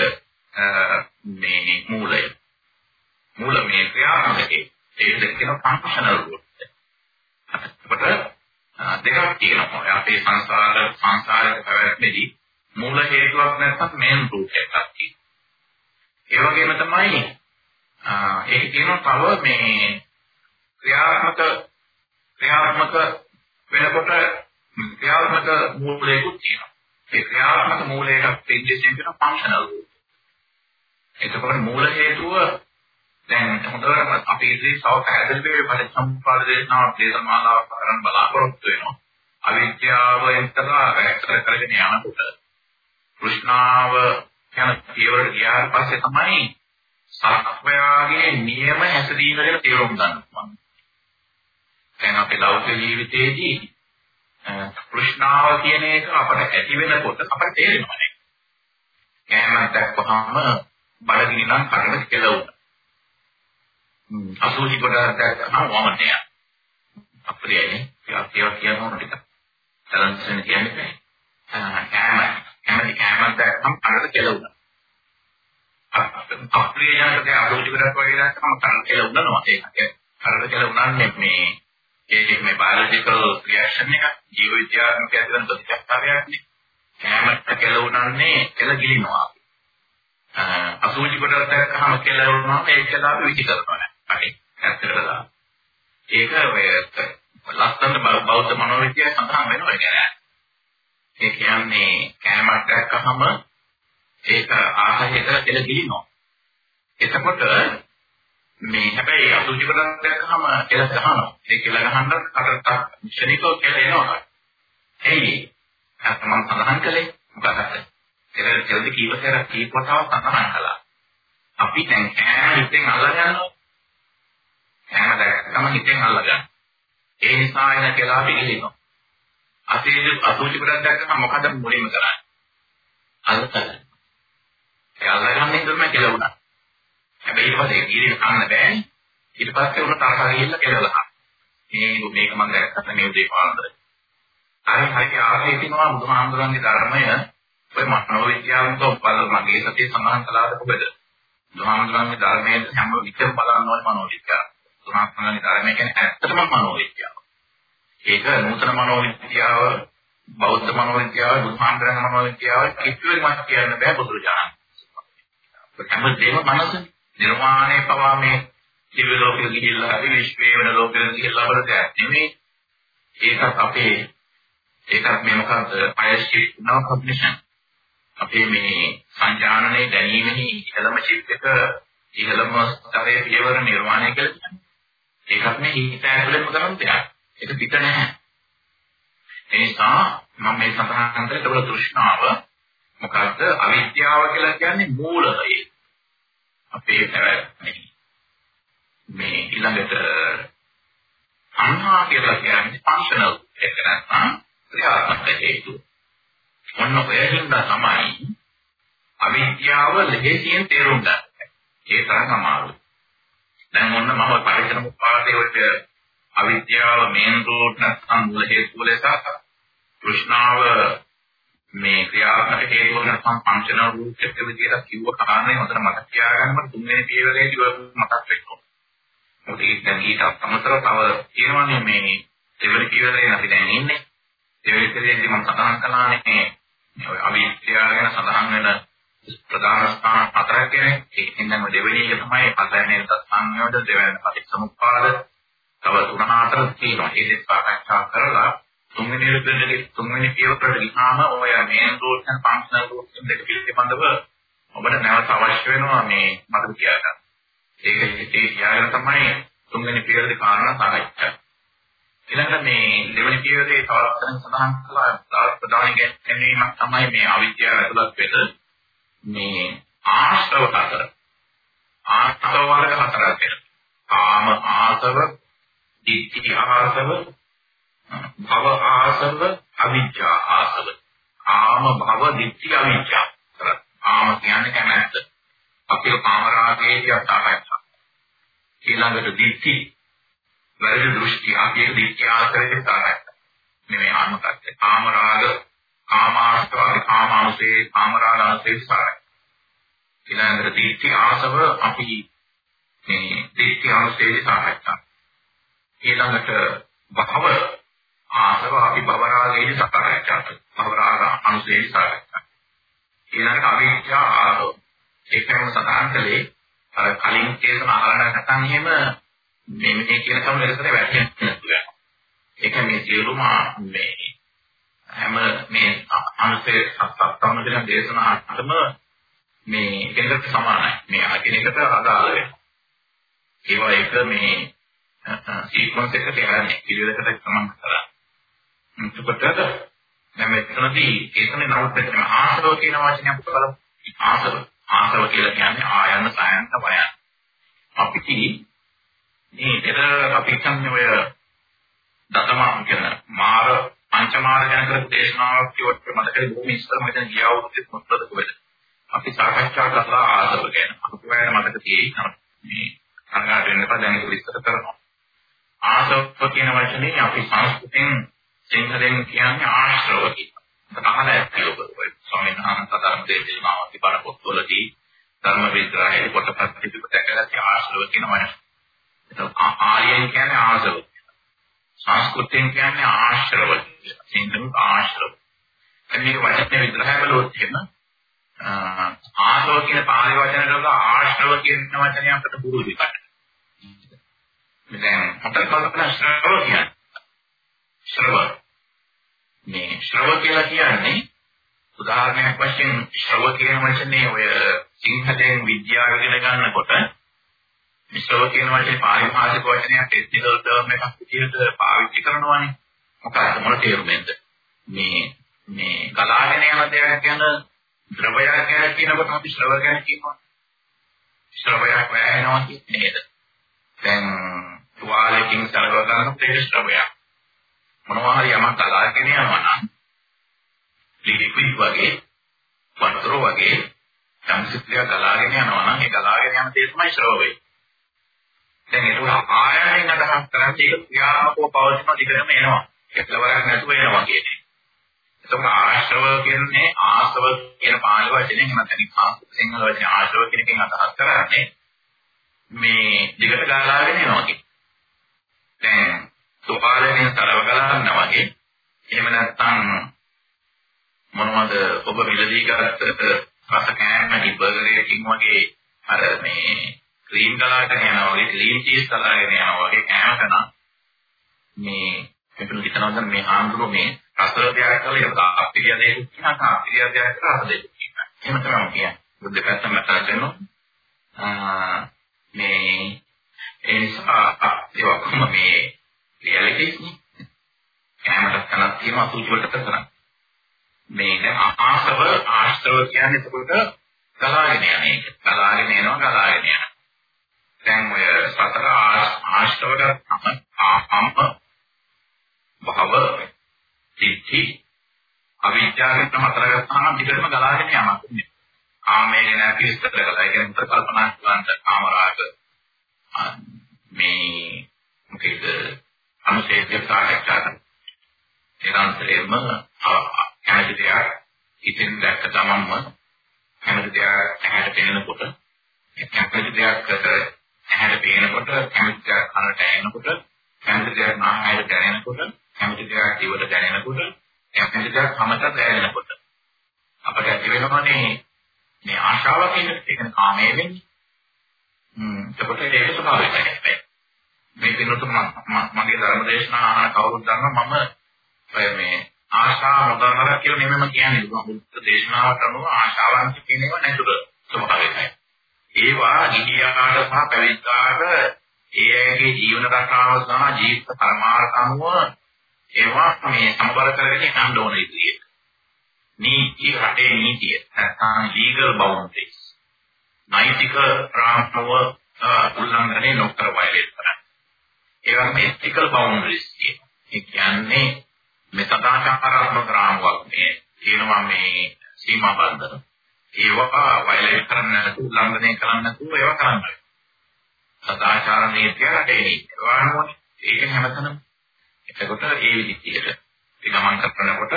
මේ මූලය. මූල මේ ක්‍රියාත්මකේ ඒක කියන ෆන්ක්ෂනල් රූට්. එතකොට දෙකක් තියෙනවා. අපේ සංසාර සංසාරයක පැවැත්මේදී මූල හේතුවක් නැත්නම් මේන් රූට් එකක් තියෙනවා. ඒ වගේම තමයි ඒක කියනවා තව මේ ක්‍රියාත්මක ක්‍රියාත්මක වෙනකොට ක්‍රියාත්මක මූලයකුත් තියෙනවා. ඒ ක්‍රියාත්මක මූලයකට ඉංග්‍රීසියෙන් කියන ෆන්ක්ෂනල් රූට්. එතකොට මූල හේතුව දැන් හොඳට අපි ඉතින් සව පැහැදිලි වෙන්නේ පරිසම්පාද දේශනාව දේශමාලාවක් කරන් බලාපොරොත්තු වෙනවා. අවිද්‍යාව එක්තරා වැඩ කරගෙන යනකොට කෘෂ්ණාව යන පියවරට ගියාට පස්සේ තමයි සත්වයාගේ නියම හැසිරීම ගැන තේරුම් ගන්න පුළුවන්. දැන් අපේ ලෞකික ජීවිතයේදී කෘෂ්ණාව කියන එක අපට ඇති වෙනකොට අපට තේරෙනවා නේ. කෑමක් දැක්වහම බඩගිනි නම් කටට කෙලවුණා. අසුචි කොට දැක්කම වමනය. අප්‍රියනේ. ඒවා කියනවා ටික. තරන්සෙන් කියන්නේ කෑම කැමති කැමන්ත දැක්කම කනට කෙලුණා. අප්‍රිය ජනක දැන් අරෝජි කරක් වගේ දැක්කම කනට කෙලුණනවා ඒක. කනට කෙලුණන්නේ මේ ඒක මේ බයොලොජිකල් රියැක්ෂන් එක ජීව විද්‍යාත්මක ඇතුළත ප්‍රතිචාරයක් නේ. කැමන්ත කෙලුණන්නේ කෙල ගිලිනවා. අසුචි කොට දැක්කම කෙලුණා ඒක කියලා විචි කරනවා නේද? හරි. ඇත්තටද? ඒක ඔය ලස්සන බෞද්ධ මනෝවිද්‍යාවේ සඳහන් වෙනවා කියන්නේ. ඒ කියන්නේ කෑමක් දැක්කහම ඒක ආහාරයට දෙල ගිලිනවා. එතකොට මේ හැබැයි අසුචි කරන් දැක්කහම එල ගහනවා. ඒ කියලා ගහන්න කටට ක්ෂණිකව කියලා එනවා. එයි අත මම සඳහන් කළේ මොකක්ද? එල කෙල්ද කීව සැරක් කීප වතාවක් සඳහන් කළා. අපි දැන් කෑම හිතෙන් අල්ලගන්නවා. කෑම දැක්කම හිතෙන් අල්ලගන්න. ඒ නිසා එන කියලා පිළිගන්නවා. අතේ අසුචි ගොඩක් දැක්කම මොකද මුලින්ම කරන්නේ? අල්ලගන්න. ඒ අල්ලගන්නේ තමයි කියලා වුණා. හැබැයි ඊට පස්සේ ඊරිය කන්න බෑනේ. ඊට පස්සේ උන තරහ ගිහිල්ලා කියලා මේ මේක මම දැක්කට මේ උදේ පාන්දර. අර හරිය ආවේ තිනවා බුදුහාමුදුරන්ගේ ධර්මය ඔය මනෝවිද්‍යාවක බල මගේ සතිය සමාන කළාද කොහෙද? බුදුහාමුදුරන්ගේ ධර්මයේ හැම විටම බලන්න ඕනේ මනෝවිද්‍යාව. බුදුහාමුදුරන්ගේ ධර්මය කියන්නේ ඇත්තටම මනෝවිද්‍යාව. ඒක නූතන මනෝවිද්‍යාව, බෞද්ධ මනෝවිද්‍යාව, බුද්ධාන්තරංග මනෝවිද්‍යාව කිසිවෙමක් කියන්න බෑ බුදුරජාණන්. හැමදේම මනස නිර්මාණය පවා මේ දිව්‍ය ලෝකෙ ගිහිල්ලා හරි විශ්වයේ වෙන ලෝකෙ ගිහිල්ලා අපර දෙයක් නෙමෙයි. ඒකත් අපේ ඒකත් මේ මොකද්ද? අයස්ටි නව කොග්නිෂන්. අපේ මේ සංජානනයේ දැනීමෙහි ඉහළම චිත් එක ඉහළම ස්තරයේ පියවර නිර්මාණය කියලා කියන්නේ. ඒකත් මේ හිත ඇතුළෙම කරන දෙයක්. ඒක පිට නැහැ. ඒ නිසා මම මේ සඳහන් කරේ ඒවල තෘෂ්ණාව මොකද්ද? අවිද්‍යාව කියලා කියන්නේ මූලය. අපේ පැවැත්මේ මේ ඊළඟට අන්හා කියලා කියන්නේ ෆන්ක්ෂනල් එක නැත්නම් ක්‍රියාත්මක හේතු. මොන ඔයෙන්ද තමයි අවිද්‍යාව ලෙහෙසියෙන් තේරුම් ගන්න. ඒ තරම් අමාරුයි. දැන් මොන්න මම පරිසර මුපාදේ ඔය අවිද්‍යාව මේන් රූට් නැත්නම් මූල හේතු ලෙස කෘෂ්ණාව මේ ක්‍රියාත්මක හේතු නැත්නම් ෆන්ක්ෂනල් රූට් එක විදිහට කිව්ව කාරණේ හොඳට මතක තියාගන්න තුන්වෙනි පියවරේදී ඔය මතක් වෙනවා. මොකද ඒක දැන් ඊට අමතරව තව තියෙනවානේ මේ දෙවෙනි පියවරේ අපි දැන් ඉන්නේ. දෙවෙනි පියවරේදී මම සඳහන් කළානේ ඔය අවිද්‍යාව ගැන සඳහන් වෙන ප්‍රධාන ස්ථාන හතරක් කියන්නේ ඒකෙන් දැන් දෙවෙනි එක තමයි අසයනේ සංයෝජ දෙවෙනි පටිච්චසමුප්පාද තව තුන හතර තියෙනවා. ඒ දෙක සාකච්ඡා කරලා තුන්වෙනි ලෙබෙන්නේ තුන්වෙනි පියවරට ගියාම ඔය main route and functional route දෙක පිළිබඳව ඔබට නැවත අවශ්‍ය වෙනවා මේ මතක තියාගන්න. ඒක හිතේ තියාගෙන තමයි තුන්වෙනි පියවරේ කාරණා සාකච්ඡා. ඊළඟට මේ දෙවෙනි පියවරේ තවත් සඳහන් කළා තවත් ප්‍රධාන ගැටලුවක් තමයි මේ අවිද්‍යාව ඇතුළත් වෙන මේ ආශ්‍රව හතර. ආශ්‍රව වර්ග හතරක් වෙනවා. කාම ආසව, ditthi ආසව, භව ආසව අවිජ්ජා ආසව. ආම භව දිට්ඨි අවිජ්ජා. ආම කියන්නේ කැමැත්ත. අපේ කාමරාගයේ අසහායතා ඊළඟට දිට්ඨි. වැරදි දෘෂ්ටි. අපේ දිට්ඨි ආශ්‍රයේ සාරයත් නෙමෙයි ආමකත්ත කාමරාග කාමාශ්‍රව කාමාංශේ කාමරාගාංශේ සාරය ඊළඟට දිට්ඨි ආසව අපි මේ දිට්ඨි ආශ්‍රයේ සාරයත් ඊළඟට භව ආසව අපි භවරාගයේ සකරච්ඡාත භවරාග අනුසේයි සාකච්ඡා. ඊළඟට අවිද්‍යා ආරෝ ඒකම සඳහන් කළේ අර කලින් කේසම අහලා නැත්නම් එහෙම මේ මේ කියන කම වෙනසට වැටෙන්නේ නැතුව. ඒක මේ සියලුම මේ හැම මේ අනුසේ සත්‍යත්වන දෙන දේශනාටම මේ එකකට සමානයි. මේ අකිනෙකට අදාළ වෙනවා. ඒවා එක මේ සීක්වන්ස් එකට යන්නේ පිළිවෙලකට සමාන කරලා. එතකොට දැන් මෙතනදී ඒකනේ නවත්තන ආසව කියන වචනය අපිට බලමු. ආසව ආසව කියලා කියන්නේ ආයන සායන්ත වයන්. අපි මේ පෙර අපි කියන්නේ ඔය දතම කියන මාර පංචමාර ගැන කරපු දේශනාවක් කියවට මතකයි බොහොම ඉස්සර මම දැන් ගියා වුරුද්දේ මොකද කොහෙද. අපි සාකච්ඡා කරලා ආසව ගැන. අපිට මතක තියෙයි මේ අංගාට වෙන්න එපා දැන් ඒක විස්තර කරනවා. ආසව කියන වචනේ අපි සංස්කෘතෙන් සිංහලෙන් කියන්නේ ආශ්‍රව කියලා. අහලා ඇති ඔබ ඔය ස්වාමීන් වහන්සේ ධර්ම දේශනාවක් තිබන පොත්වලදී ධර්ම විග්‍රහයේ පොතපත් පිටුපත දැකලා ආශ්‍රව කියන වචන. ඒක ආර්යයන් කියන්නේ ආශ්‍රව. සංස්කෘතයෙන් කියන්නේ ආශ්‍රව කියලා. සිංහලෙන් ආශ්‍රව. මේ වචනේ විග්‍රහය බලුවොත් එහෙම ආශ්‍රව කියන පාලි වචන වල ආශ්‍රව කියන වචනය අපිට පුරුදු විකට. දැන් අපිට කල්පනා ශ්‍රව කියන්නේ ශ්‍රව මේ ශ්‍රව කියලා කියන්නේ උදාහරණයක් වශයෙන් ශ්‍රව කියන වචනේ ඔය සිංහලෙන් විද්‍යාව ඉගෙන ගන්නකොට මේ ශ්‍රව කියන වචනේ පාරිභාෂික වචනයක් ටෙක්නිකල් ටර්ම් එකක් විදිහට පාවිච්චි කරනවානේ. මොකක්ද මොන තේරුමෙන්ද? මේ මේ ගලාගෙන යන දෙයක් ගැන ද්‍රවයක් ගැන කියනකොට අපි ශ්‍රව ගැන කියනවා. ශ්‍රවයක් වැයෙනවා කියන්නේ නේද? දැන් තුවාලකින් සලව ගන්නකොට ඒක ශ්‍රවයක්. මොනවා හරි යමක් ගලාගෙන යනවා නම් ලික්විඩ් වගේ වතුර වගේ සංසිද්ධිය ගලාගෙන යනවා නම් ඒ ගලාගෙන යන දේ තමයි ශ්‍රවය. දැන් ඒක ආයනයෙන් අදහස් කරන්නේ ඒක ක්‍රියාත්මකව පවතින දිගටම එනවා. ඒක ලවරක් නැතුව එනවා කියන්නේ. ඒක ආශ්‍රව කියන්නේ ආසව කියන පාලි වචනයෙන් නැත්නම් සිංහල වචනේ ආශ්‍රව කියන එකෙන් අදහස් කරන්නේ මේ දිගට ගලාගෙන යනවා කියන්නේ. දැන් තුවාලයෙන් තරව ගලනවා වගේ. එහෙම නැත්නම් මොනවද ඔබ මිලදී ගත්ත රස කෑම බර්ගර් එකකින් වගේ අර මේ ක්‍රීම් ගලාගෙන යනවා වගේ ක්‍රීම් චීස් ගලාගෙන යනවා වගේ කෑමකන මේ මෙතන හිතනවා මේ ආන්දරු මේ රස දෙයක් කරලා ඒක අපිරිය දෙයක් කියනවා අපිරිය දෙයක් කරලා රස දෙයක් කියනවා. එහෙම තමයි කියන්නේ. බුද්ධ පැත්තම මතක කරනවා. මේ ඒ නිසා ඒ ඔක්කොම මේ රියැලිටිස් නේ කැමරට තනක් තියෙනවා අසුචි වලට කරනවා මේ දැන් ආශ්‍රව ආශ්‍රව කියන්නේ එතකොට ගලාගෙන යන එක. ගලාගෙන එනවා ගලාගෙන යනවා. දැන් ඔය සතර ආශ්‍රව ගත්තම ආම්ප භව සිද්ධි අවිද්‍යාවෙන් හතර ගත්තාම දිගටම ගලාගෙන යනවා. ආමේ ගැන අපි විස්තර කළා. ඒ කියන්නේ කල්පනා කරන්න කාමරාග මේ මොකේද අනුශේධය සාකච්ඡා කරනවා. ඒකාන්තයෙන්ම කැමති දෙයක් ඉතින් දැක්ක තමන්ම කැමති දෙයක් ඇහැට පෙනෙනකොට කැමති දෙයක් ඇහැට පේනකොට කැමති දෙයක් කනට ඇහෙනකොට කැමති දෙයක් නාහයට දැනෙනකොට කැමති දෙයක් දිවට දැනෙනකොට කැමති දෙයක් කමට දැනෙනකොට අපට ඇති වෙනවනේ මේ ආශාව කියන එක කාමයේ වෙන්නේ. හ්ම් එතකොට ඒක ස්වභාවිකයි. මේ දිනතුම මගේ ධර්ම දේශනා අහන කවුරුත් දන්නවා මම මේ ආශා නොදන්නර කියලා නෙමෙයි මම කියන්නේ. බුද්ධ දේශනාවට අනුව ආශාවන්ත කියන ඒවා නැතුව ස්වභාවිකයි. ඒවා ගිහියාට සහ පැවිද්දාට ඒ ඇගේ ජීවන රටාව සහ ජීවිත කර්මාර්ථ අනුව ඒවා මේ සමබර කරගෙන යන්න ඕන විදියට. නීති රටේ නීතිය නැත්නම් ලීගල් බවුන්ඩරිස්. නෛතික රාමව උල්ලංඝනය නොකර වයලේට් කරන්න. ඒ වගේම ethical boundaries තියෙනවා. ඒ කියන්නේ මේ සදාචාරාත්මක රාමුවක් මේ තියෙනවා මේ සීමා බන්ධන. ඒවා වයලේට් කරන්න නැතුව උල්ලංඝනය කරන්න නැතුව ඒවා කරන්න. සදාචාර නීතිය රටේ නීතිය. ඒවානෝනේ ඒක හැමතැනම. එතකොට ඒ විදිහට ඒ ගමන් කරනකොට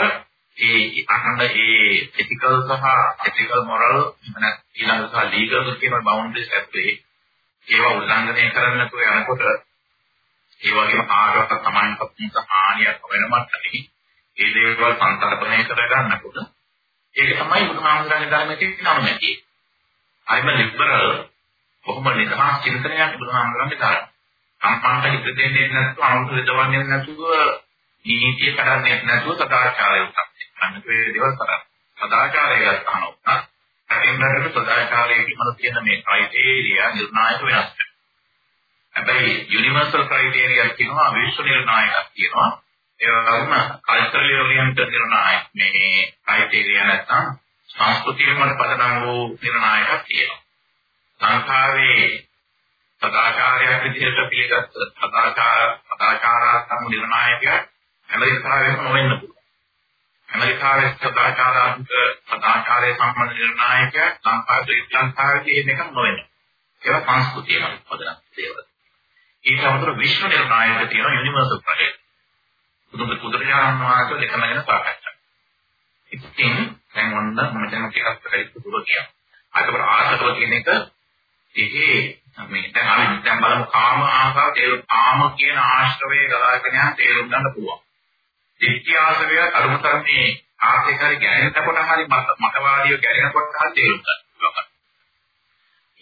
ඒ අහන්න ඒ ethical සහ ethical moral නැත්නම් ඊළඟ සහ legal කියන boundaries ඇත්තේ ඒවා උල්ලංඝනය කරන්න නැතුව යනකොට ඒ වගේම කාටවත් සමානකම් සහානියක් වෙන මට්ටමේ ඒ දේවල් සංකල්පනය කරගන්නකොට ඒක තමයි බුදුහාමුදුරන්ගේ ධර්මයේ තියෙන අනුමැතිය. අයිම ලිබරල් කොහොම නිදහස් චින්තනයක් බුදුහාමුදුරන්ගේ ධර්ම. සම්පන්න හිත දෙන්නේ නැත්නම් අනුසය දවන්නේ නැතුව නීතිය කරන්නේ නැතුව සදාචාරය උත්පත්ති කරන්න මේ දේවල් කරා. සදාචාරය ගන්නවා උනත් අතින්දරට සදාචාරයේ කිමන තියෙන මේ ක්‍රයිටේරියා නිර්ණායක වෙනස් වෙනවා. හැබැයි යුනිවර්සල් ක්‍රයිටේරියා කියනවා විශ්ව නිර්ණායකයක් කියනවා. ඒ වගේම කල්චරලි ඔරියන්ටඩ් නිර්ණායක මේ ක්‍රයිටේරියා නැත්නම් සංස්කෘතියෙන් වල පදනම් වූ නිර්ණායකයක් තියෙනවා. සංඛාරයේ සදාචාරයක් විදිහට පිළිගත් සදාචාර සදාචාරාත්මක නිර්ණායකයක් ඇමරිකාවෙම නොවෙන්න පුළුවන්. ඇමරිකාවේ සදාචාරාත්මක සදාචාරයේ සම්බන්ධ නිර්ණායකයක් සංඛාරයේ ඉස්ලාම්කාරයේ මේක නොවෙන්න. ඒවා සංස්කෘතියම පදනම් දේවල්. ඊට අමතරව විශ්ව නිර්ණායක තියෙන යුනිවර්සල් ප්‍රොජෙක්ට්. බුදු බුදුරජාණන් වහන්සේ දෙකම ගැන සාකච්ඡා. ඉතින් දැන් ඔන්න මම දැන් ටිකක් පැහැදිලි දුර ගියා. අතපර ආසකව කියන එක ඒකේ මේ දැන් අපි දැන් බලමු කාම ආසාව තේරුම් කාම කියන ආශ්‍රවයේ ගලාගෙන යන තේරුම් ගන්න පුළුවන්. දිට්ඨි ආශ්‍රවය අරුමතරමේ ආර්ථිකරි ගැනෙනකොට හරි මතවාදීව ගැනෙනකොට හරි තේරුම් ගන්න පුළුවන්.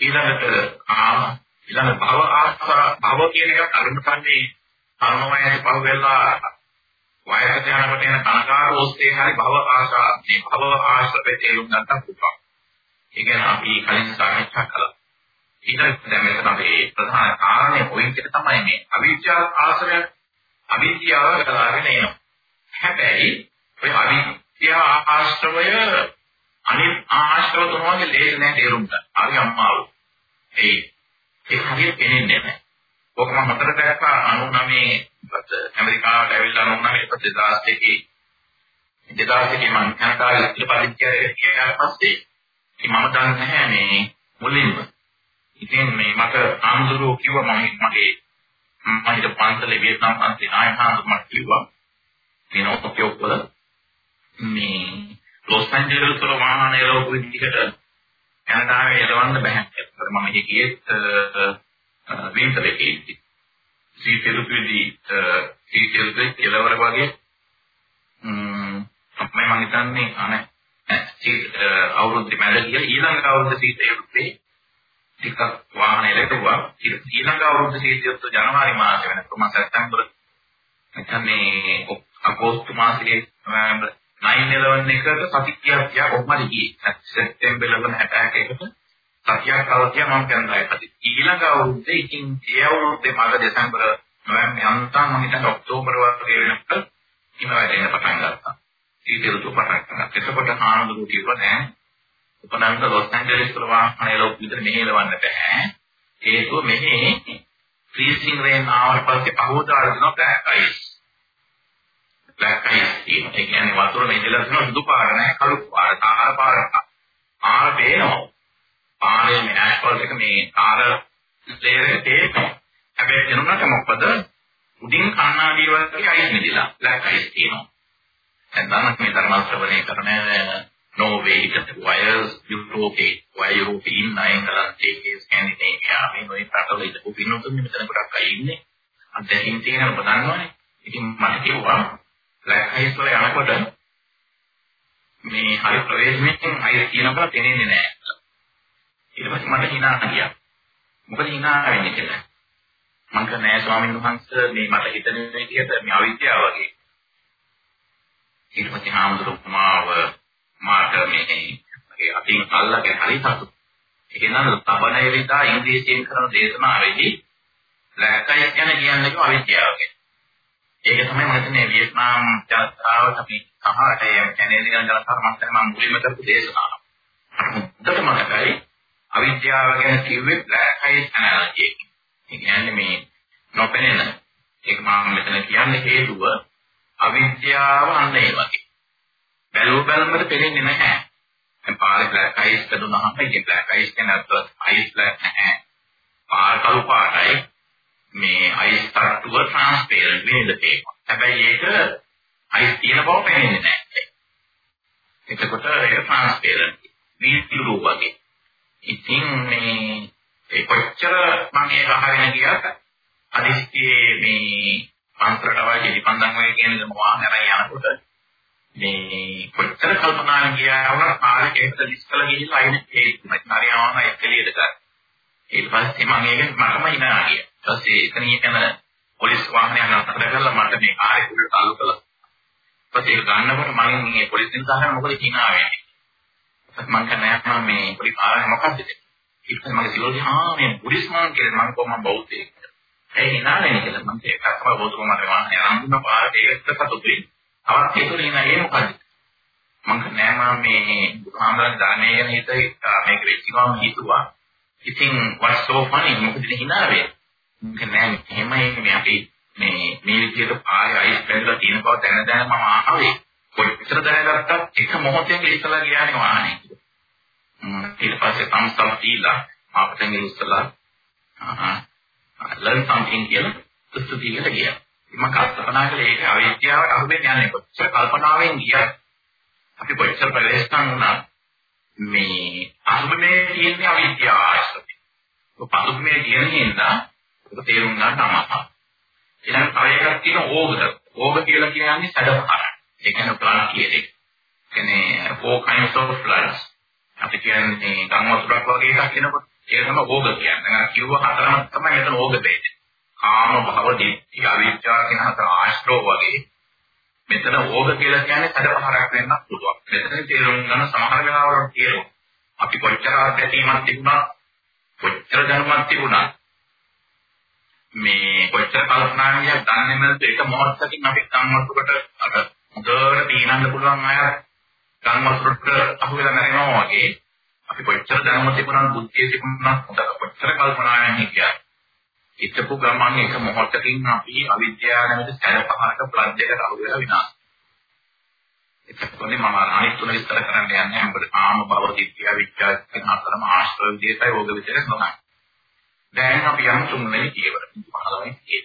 ඊළඟට කාම ඊළඟ භව ආස්සා භව කියන එක අරුමතරමේ කර්මමය පහ වෙලා වයසට යනකොට එන කනකාර ඔස්සේ හරි භව ආශා මේ භව ආශ්‍රපේ තේරුම් ගන්න පුළුවන්. ඒ කියන්නේ අපි කලින් සාකච්ඡා කළා. ඊට දැන් මෙතන අපි ප්‍රධාන කාරණේ පොයින්ට් එක තමයි මේ අවිද්‍යාව ආශ්‍රය අවිද්‍යාව ගලාගෙන එනවා. හැබැයි ඔය අවිද්‍යාව ආශ්‍රවය අනිත් ආශ්‍රව තුනගේ ලේසි නෑ තේරුම් ගන්න. හරි අම්මාවෝ. ඒ ඒක හරියට පේන්නේ නැහැ. ඔක මම හතර දැක්කා 99 ඇමරිකාවට ඇවිල්ලා 99 ඉපත් 2001 2001 මම කනකාරී ඉස්තිපදිච්චය කියන පස්සේ මම දන්නේ නැහැ මේ මුලින්ම. ඉතින් මේ මට ආම්දුරෝ කිව්වා මම මගේ මම හිත පන්සලේ වියට්නාම් පන්සලේ නායකහඳු මට කිව්වා මේ නෝකේ ඔක්කොල මේ ලොස් ඇන්ජලස් වල වාහන එලවපු විදිහට කැනඩාවේ එලවන්න බෑ. ඒකට මම හිතියේ වින්ටර් එකේ ඉති. සීතලුපෙදී සීතලුපේ කෙලවර වගේ ම්ම් අපේ මම හිතන්නේ අනේ අවුරුද්ද මැද කියලා ඊළඟ අවුරුද්ද සීතලුපේ ටිකක් වාහනේ ලැබුවා ඊළඟ අවුරුද්ද සීතලුපේ ජනවාරි මාසෙ වෙනකම් සැප්තැම්බර් නැත්නම් මේ අගෝස්තු මාසයේ 9/11 එකට සති කීයක් තියා කොහොමද ගියේ සැප්තැම්බර් 11 61 එකට සතියක් අවතිය මම කරනවා ඇති. ඊළඟ අවුරුද්දේ ඉතින් ඒ අවුරුද්දේ මග දෙසැම්බර් නොවැම්බර් අන්තම් මම හිතන්නේ ඔක්තෝබර් වගේ වෙනකොට ඉමවට එන්න පටන් ගත්තා. ඊට ඍතු පටන් ගත්තා. එතකොට ආනන්දරු කිව්වා නෑ. උපනන්ද ලොස් ඇන්ජලිස් වල වාහනේ ලොක් විතර මෙහෙලවන්න බෑ. ඒකෝ මෙහි ෆ්‍රීසිං රේන් ආවට පස්සේ පහෝදාර දෙනවා බ්ලැක් අයිස්. බ්ලැක් අයිස් ඒ කියන්නේ වතුර මෙහෙලලා තියෙනවා සුදු පාර නෑ කළු පාර ආහාර පාර ආහාර පේනවා. පාරේ මේ ඇස්ෆල්ට් එක මේ කාර ලේයර් එකේ තියෙනවා. හැබැයි එනුනට මොකද උඩින් කණ්ණාඩි වගේ අයිස් මිදිලා බ්ලැක් අයිස් තියෙනවා. දැන් තමයි මේ ධර්ම ශ්‍රවණය කරන නෝර්වේ හිටපු වයර්ස් යුරෝපේ වය යුරෝපේ ඉන්න එංගලන්තයේ ස්කැන්ඩිනේවියා මේ නොයි රටවල හිටපු පින්නතුන් මෙතන ගොඩක් අය ඉන්නේ. අත්දැකීම් තියෙනව දන්නවනේ. ඉතින් මට කිව්වා බ්ලැක් අයිස් වල යනකොට මේ හරි ප්‍රවේශමෙන් අයිස් තියෙනවා තේරෙන්නේ නැහැ. ඊට පස්සේ මට hina ගියා. මොකද hina වෙන්නේ කියලා. මම කියන්නේ නෑ ස්වාමීන් වහන්සේ මේ මට හිතෙන විදිහට මේ අවිද්‍යාව වගේ. ඊට පස්සේ හාමුදුරුවෝ මාට මේ මගේ අතින් අල්ලගෙන හරි සතුටු. ඒක නේද තබනයවිතා ඉංග්‍රීසියෙන් කරන දේශනාවේදී ලැකයි කියන කියන්නේ අවිද්‍යාව කියන්නේ. ඒක තමයි මම හිතන්නේ වියට්නාම් ජනතාවට අපි සමහරට කැනේඩියන් ජනතාවට මම හිතන්නේ මම මුලින්ම කරපු දේශනාව. හොඳට මතකයි අවිද්‍යාව ගැන කිව්වේ black eyes analogy එක. ඒ කියන්නේ මේ නොපෙනෙන ඒක මම මෙතන කියන්නේ හේතුව අවිද්‍යාව අන්න ඒ වගේ. බැලුව බැලමට පෙනෙන්නේ නැහැ. දැන් පාරේ black eyes බඳුනහම ඒක black eyes කියන්නේ අත්වත් eyes black නැහැ. පාර කළු පාටයි මේ eyes තට්ටුව transparent වෙනද පේනවා. හැබැයි ඒක eyes තියෙන බව පේන්නේ නැහැ. එතකොට ඒක transparent. වීදුරු වගේ. ඉතින් මේ ඒ කොච්චර මම ඒක අහගෙන ගියත් අදිස්තියේ මේ පන්සලට වගේ ඉපන්දන් වගේ කියන දේ මොනවා නැරයි යනකොට මේ කොච්චර කල්පනාවෙන් ගියා වුණා පාරේ ඒකට දිස්කල ගිහිල්ලා අයින ඒ හරියවම එක්කලියද ගන්න. ඊට පස්සේ මම ඒක මටම ඉනා ගියා. ඊට පස්සේ එතන යන පොලිස් වාහනයක් නතර කරලා මට මේ කාර්ය කුඩට අල්ලු කළා. ඊට පස්සේ ඒක ගන්නකොට මම මේ පොලිස් නිලධාරියා මොකද කියනවා වෙන්නේ. මම කියන්නේ මම මේ පොඩි කාරණා මොකක්ද ඊට පස්සේ මගේ සිලෝදි හා මේ බුද්දිස්මාන් කියලා මම කොහොමද බෞද්ධයෙක් ඒ හිනානේ කියලා මම ඒක තමයි බෞද්ධකම මට වහන්නේ අරන්දුන පාරට ඒකට සතුටුයි අවත් ඒතුනේ නෑ ඒ මොකද්ද? මම කියන්නේ මම මේ බුදුහාමරන් දානේ ගැන හිත මේක වෙච්චිවම හිතුවා. ඉතින් what's so funny? මොකද හිනාවේ? මම කියන්නේ එහෙමයි මේ අපි මේ මේ විදිහට පාරේ අයිස් පැනලා තියෙන බව දැන දැන මම ආවේ කොච්චර දැනගත්තත් එක මොහොතෙන් ඉස්සලා ගියානේ වාහනේ. ඊට පස්සේ සම්සම් දීලා අපතෙන් ඉස්සලා learn something කියලා ස්තුතියකට ගියා. මම කල්පනා කළේ ඒක අවිද්‍යාවට අහු වෙන්නේ නැහැ. කොච්චර කල්පනාවෙන් ගියත් අපි කොච්චර ප්‍රවේශකම් වුණා මේ අසුබමේ තියෙන අවිද්‍යාව ආශ්‍රතයි. ඔය පසුබමේ තියෙන හින්දා ඔක තේරුම් ගන්න අමාරුයි. ඊළඟ තව එකක් තියෙන ඕගද. ඕග කියලා කියන්නේ සැඩපහරක්. ඒ කියන්නේ ප්ලාන් කියන එක. කියන්නේ four kinds of floods. අපි කියන්නේ ගම් වතුරක් වගේ එකක් එනකොට ඒක තමයි ඕග කියන්නේ. දැන් කිව්ව හතරම තමයි මෙතන ඕග දෙන්නේ. කාම භව දිට්ඨි අවිද්‍යාව කියන හතර ආශ්‍රෝ වගේ මෙතන ඕග කියලා කියන්නේ සැඩපහරක් වෙන්නත් පුළුවන්. මෙතන තේරුම් ගන්න සමහර වෙලාවලට තියෙනවා. අපි කොච්චර අත්දැකීමක් තිබුණා කොච්චර දැනුමක් තිබුණා මේ කොච්චර කල්පනාවක් දන්නේ නැද්ද ඒක මොහොතකින් අපි සම්මතකට අර හොඳට තීනන්න පුළුවන් අය ගම් වතුරට අහු වෙලා නැරෙනවා වගේ අපි කොච්චර දැනුම තිබුණත් බුද්ධිය තිබුණත් හොඳට කොච්චර කල්පනාවෙන් හිටියත් හිතපු ගමන් එක මොහොතකින් අපි අවිද්‍යාව නැමැති සැර පහරක ප්ලග් එකට අහු වෙලා විනාශ. ඒකෝනේ මම අනිත් තුන විස්තර කරන්න යන්නේ අපිට ආම භව දිට්ඨිය විචාර කියන හතරම ආශ්‍රය විදිහටයි ඕක විතරක් නොනයි. දැන් අපි යමු තුන්වෙනි පියවර. පහළවෙනි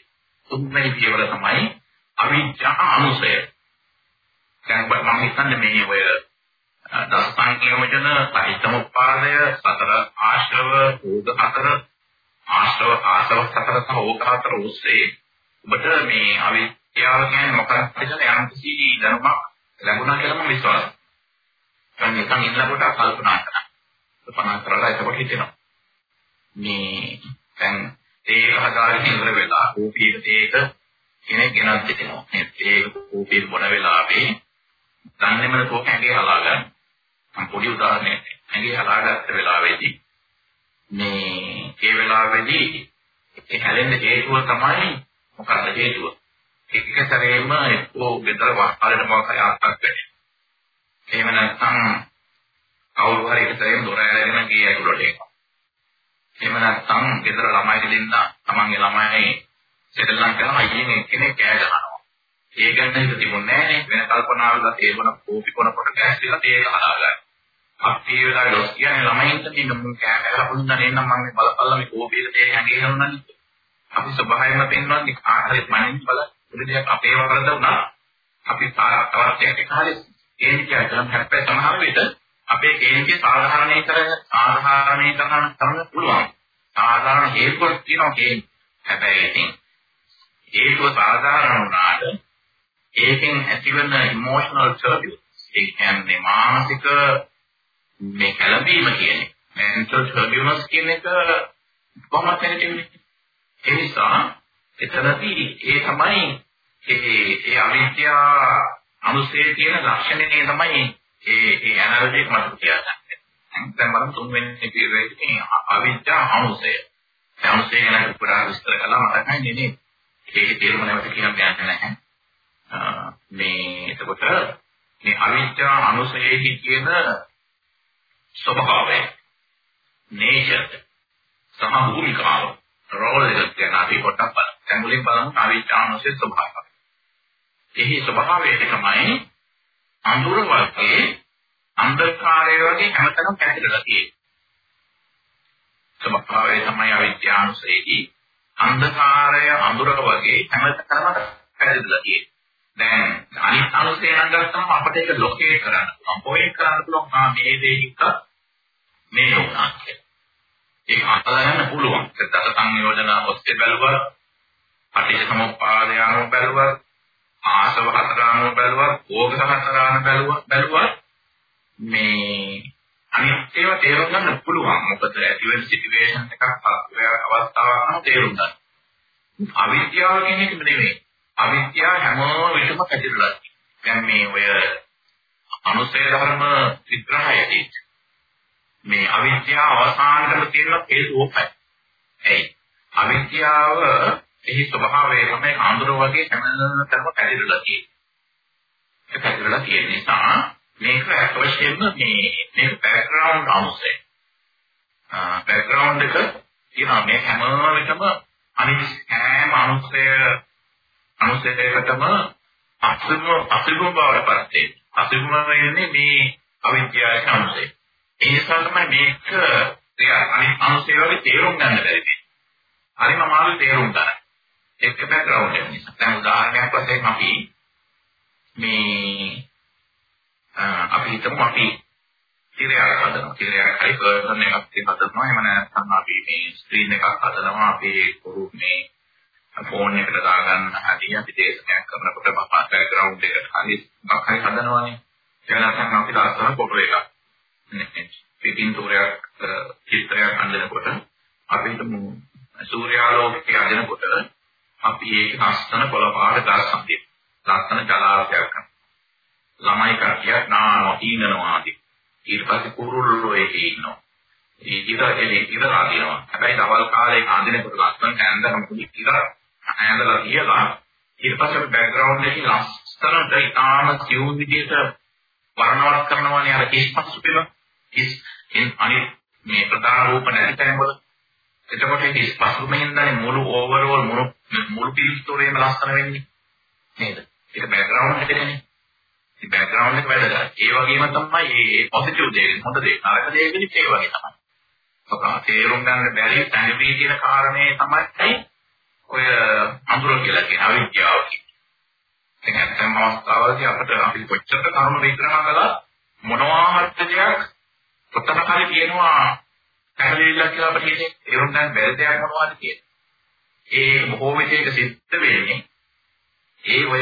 තුන්වෙනි පියවර තමයි අවිද්‍යා අනුසය. දැන් මම හිතන්නේ මේ ඔය දස සංයෝජන සහිතමුපාදය සතර ආශ්‍රව ඕග හතර ආශ්‍රව ආශ්‍රව හතර සහ ඕග හතර ඔස්සේ ඔබට මේ අවිද්‍යාව කියන්නේ මොකක්ද කියලා යම් කිසි දැනුමක් ලැබුණා කියලා මම විශ්වාසයි. දැන් නිකන් ඉන්නකොට කල්පනා කරනවා. කල්පනා කරලා එතකොට හිතෙනවා. මේ දැන් ඒක හදාගෙන ඉවර වෙලා කෝපියක තේක කෙනෙක් ගෙනත් දෙනවා. මේ කෝපිය බොන වෙලාවේ දන්නේම කෝක ඇඟේ හලා ගන්න. මම පොඩි උදාහරණයක්. ඇඟේ හලාගත්ත වෙලාවේදී මේ ඒ වෙලාවේදී ඒ හැලෙන්න හේතුව තමයි මොකක්ද හේතුව? එක සැරේම එක්කෝ ගෙදර වහලට මොකක් හරි ආත්තක් වෙන්නේ. එහෙම නැත්නම් කවුරු හරි එක සැරේම දොර ඇරගෙන ගේ ඇතුළට එනවා. එහෙම නැත්නම් ගෙදර ළමයි දෙන්න තමන්ගේ ළමයි සෙල්ලම් කරන අයියෙන් එක්කෙනෙක් කෑ ගහනවා. ඒ ගැන හිත තිබුණේ නැහැ නේ. වෙන කල්පනාවල තේරුණ කෝපි කොන කොට කෑස්ලා තේක හදාගන්න. අපි ඒ වෙලාවේ ඩොස් කියන්නේ ළමයින්ට තියෙන මුන් කෑ ගහලා පුන්නා නේනම් මම මේ බලපල්ලා මේ කෝපියක තේ හැංගේ ගන්නන්නේ. අපි ස්වභාවයෙන්ම පෙන්වන්නේ ආහාරය මනින් බල පොඩි දෙයක් අපේ වරද වුණා. අපි තවත් එකක් හරි කේන්තියක් ගන්න හැබැයි සමහර විට අපේ කේන්තිය සාධාරණීකරණ සාධාරණීකරණ කරන්න පුළුවන්. සාධාරණ හේතුවක් තියෙනවා කේන්ති. හැබැයි ඉතින් හේතුව සාධාරණ වුණාට ඒකෙන් ඇතිවන ඉමෝෂනල් ටර්බියුලන්ස් ඒ කියන්නේ මානසික මේ කලබීම කියන්නේ mental turbulence කියන එක කොහොමද කියන්නේ ඒ නිසා එතනදී ඒ තමයි ඒ ඒ අවිද්‍යා අනුසයේ තියෙන ලක්ෂණේ තමයි ඒ ඒ ඇනර්ජි එක මත කියන්නේ. දැන් බලමු තුන්වෙනි පිළිවෙලේ අවිද්‍යා අනුසය. අනුසය ගැන පුරා විස්තර කළා මතකයි නේ. ඒකේ තේරුම නැවත කියන්න යන්නේ නැහැ. මේ එතකොට මේ අවිද්‍යා අනුසයේහි කියන ස්වභාවය නේචර් සහ භූමිකාව රෝල් එක ගැන අපි පොඩ්ඩක් බලමු. දැන් මුලින් බලමු අවිචානසේ ස්වභාවය. එහි ස්වභාවය තමයි අඳුර වගේ අන්ධකාරය වගේ හැමතැනම පැතිරලා තියෙන්නේ. ස්වභාවය තමයි අවිචානසේහි අන්ධකාරය අඳුර වගේ හැමතැනම පැතිරලා තියෙන්නේ. දැන් අනිත් අනුසය නම් ගත්තම අපිට ඒක ලොකේට් කරන්න පුළුවන්. පොයින්ට් කරන්න පුළුවන් ආ මේ දේ එක මේ උනා කියලා. ඒක අතලගන්න පුළුවන්. දස සංයෝජන ඔස්සේ බැලුවා, පටිච්ච සමුප්පාදය අනුව බැලුවා, ආසව හතර අනුව බැලුවා, භෝග හතර අනුව බැලුවා, බැලුවා මේ අනිත් ඒවා තේරුම් ගන්න පුළුවන්. මොකද ඇතිවෙන සිටුේෂන් එකක් අවස්ථාවක් නම් තේරුම් ගන්න. අවිද්‍යාව කියන එක නෙමෙයි. අවිද්‍යාව හැම විටම පැතිරලා තියෙනවා. දැන් මේ ඔය අනුසය ධර්ම විග්‍රහයේදී මේ අවිද්‍යාව අවසාන කරලා තියෙන හේතු ඕකයි. එයි අවිද්‍යාව එහි ස්වභාවය තමයි අඳුර වගේ හැමතැනම පැතිරලා තියෙන්නේ. ඒක පැතිරලා තියෙන නිසා මේක අවශ්‍යම මේ මේ බෑග්ග්‍රවුන්ඩ් අංශය. ආ බෑග්ග්‍රවුන්ඩ් එක තියෙනවා මේ හැම විටම අනිත් හැම අංශය අංශයකටම අසුම අසුම බවට පත් වෙන්නේ. අසුම වෙන්නේ මේ අවිද්‍යාවේ අංශය. ඒ නිසා තමයි මේක අනිත් අනුසය වගේ තේරුම් ගන්න බැරි වෙන්නේ. හරිම අමාරු තේරුම් ගන්න. ඒක බෑග්ග්‍රවුන්ඩ් එක නිසා. දැන් උදාහරණයක් වශයෙන් අපි මේ අපි හිතමු අපි තිරයක් හදනවා. තිරයක් හරි කර්සන් එකක් හදනවා. එහෙම නැත්නම් අපි මේ ස්ක්‍රීන් එකක් හදනවා. අපි කරු මේ ෆෝන් එකට දාගන්න හරි අපි දේශනයක් කරනකොට බෑග්ග්‍රවුන්ඩ් එකට හරි මොකක් හරි හදනවානේ. ඒ නැත්නම් අපි ලස්සන ෆොටෝ එකක් පිටින්තෝරයක් චිත්‍රයක් අඳිනකොට අපි හිතමු සූර්යාලෝකයේ අඳිනකොට අපි ඒක ලස්සන කොළපාට ගස්සන් තියෙනවා. ලස්සන ජලාශයක් කරනවා. ළමයි කට්ටියක් නානවා, ඊනනවා ආදී. ඊට පස්සේ කුරුල්ලෝ ඒකේ ඉන්නවා. ඒ ඉර එලි ඉර ආදිනවා. හැබැයි දවල් කාලේ අඳිනකොට ලස්සනට ඇඳගෙන පුදි ඉර ඇඳලා කියලා ඊට පස්සේ බෑග්ග්‍රවුන්ඩ් එකේ ලස්සනට ඉතාම සියුම් විදිහට වර්ණවත් කරනවානේ අර කිස්පස්සු පිළ හිස් අනිත් මේ ප්‍රධාන රූප නැති තැන්වල එතකොට හිස් පසුබිමින් ඉඳන්නේ මුළු ඕවරෝල් මුළු මුළු පිළිස්තෝරේම ලස්සන වෙන්නේ නේද? ඒක බෑග්ග්‍රවුන්ඩ් එකනේ. ඒ බෑග්ග්‍රවුන්ඩ් එක වැඩගත්. ඒ වගේම තමයි මේ පොසිටිව් දේ හොඳ දේ නරක දේ වෙලිත් ඒ වගේ තමයි. ඔක තේරුම් ගන්න බැරි තනිවී කියන කාරණේ තමයි ඔය අඳුර කියලා කියන අවිද්‍යාව කියන්නේ. දැන් ඇත්තම අවස්ථාවලදී අපිට අපි කොච්චර කරුණු විග්‍රහ කළා මොනවා හරි දෙයක් ඔතන හරි කියනවා පැහැදිලිලා කියලා අපිට කියන්නේ ඒරුම් ගන්න බැරි දෙයක් මොනවද කියන්නේ. ඒ බොහෝ විටක සිද්ධ වෙන්නේ ඒ ඔය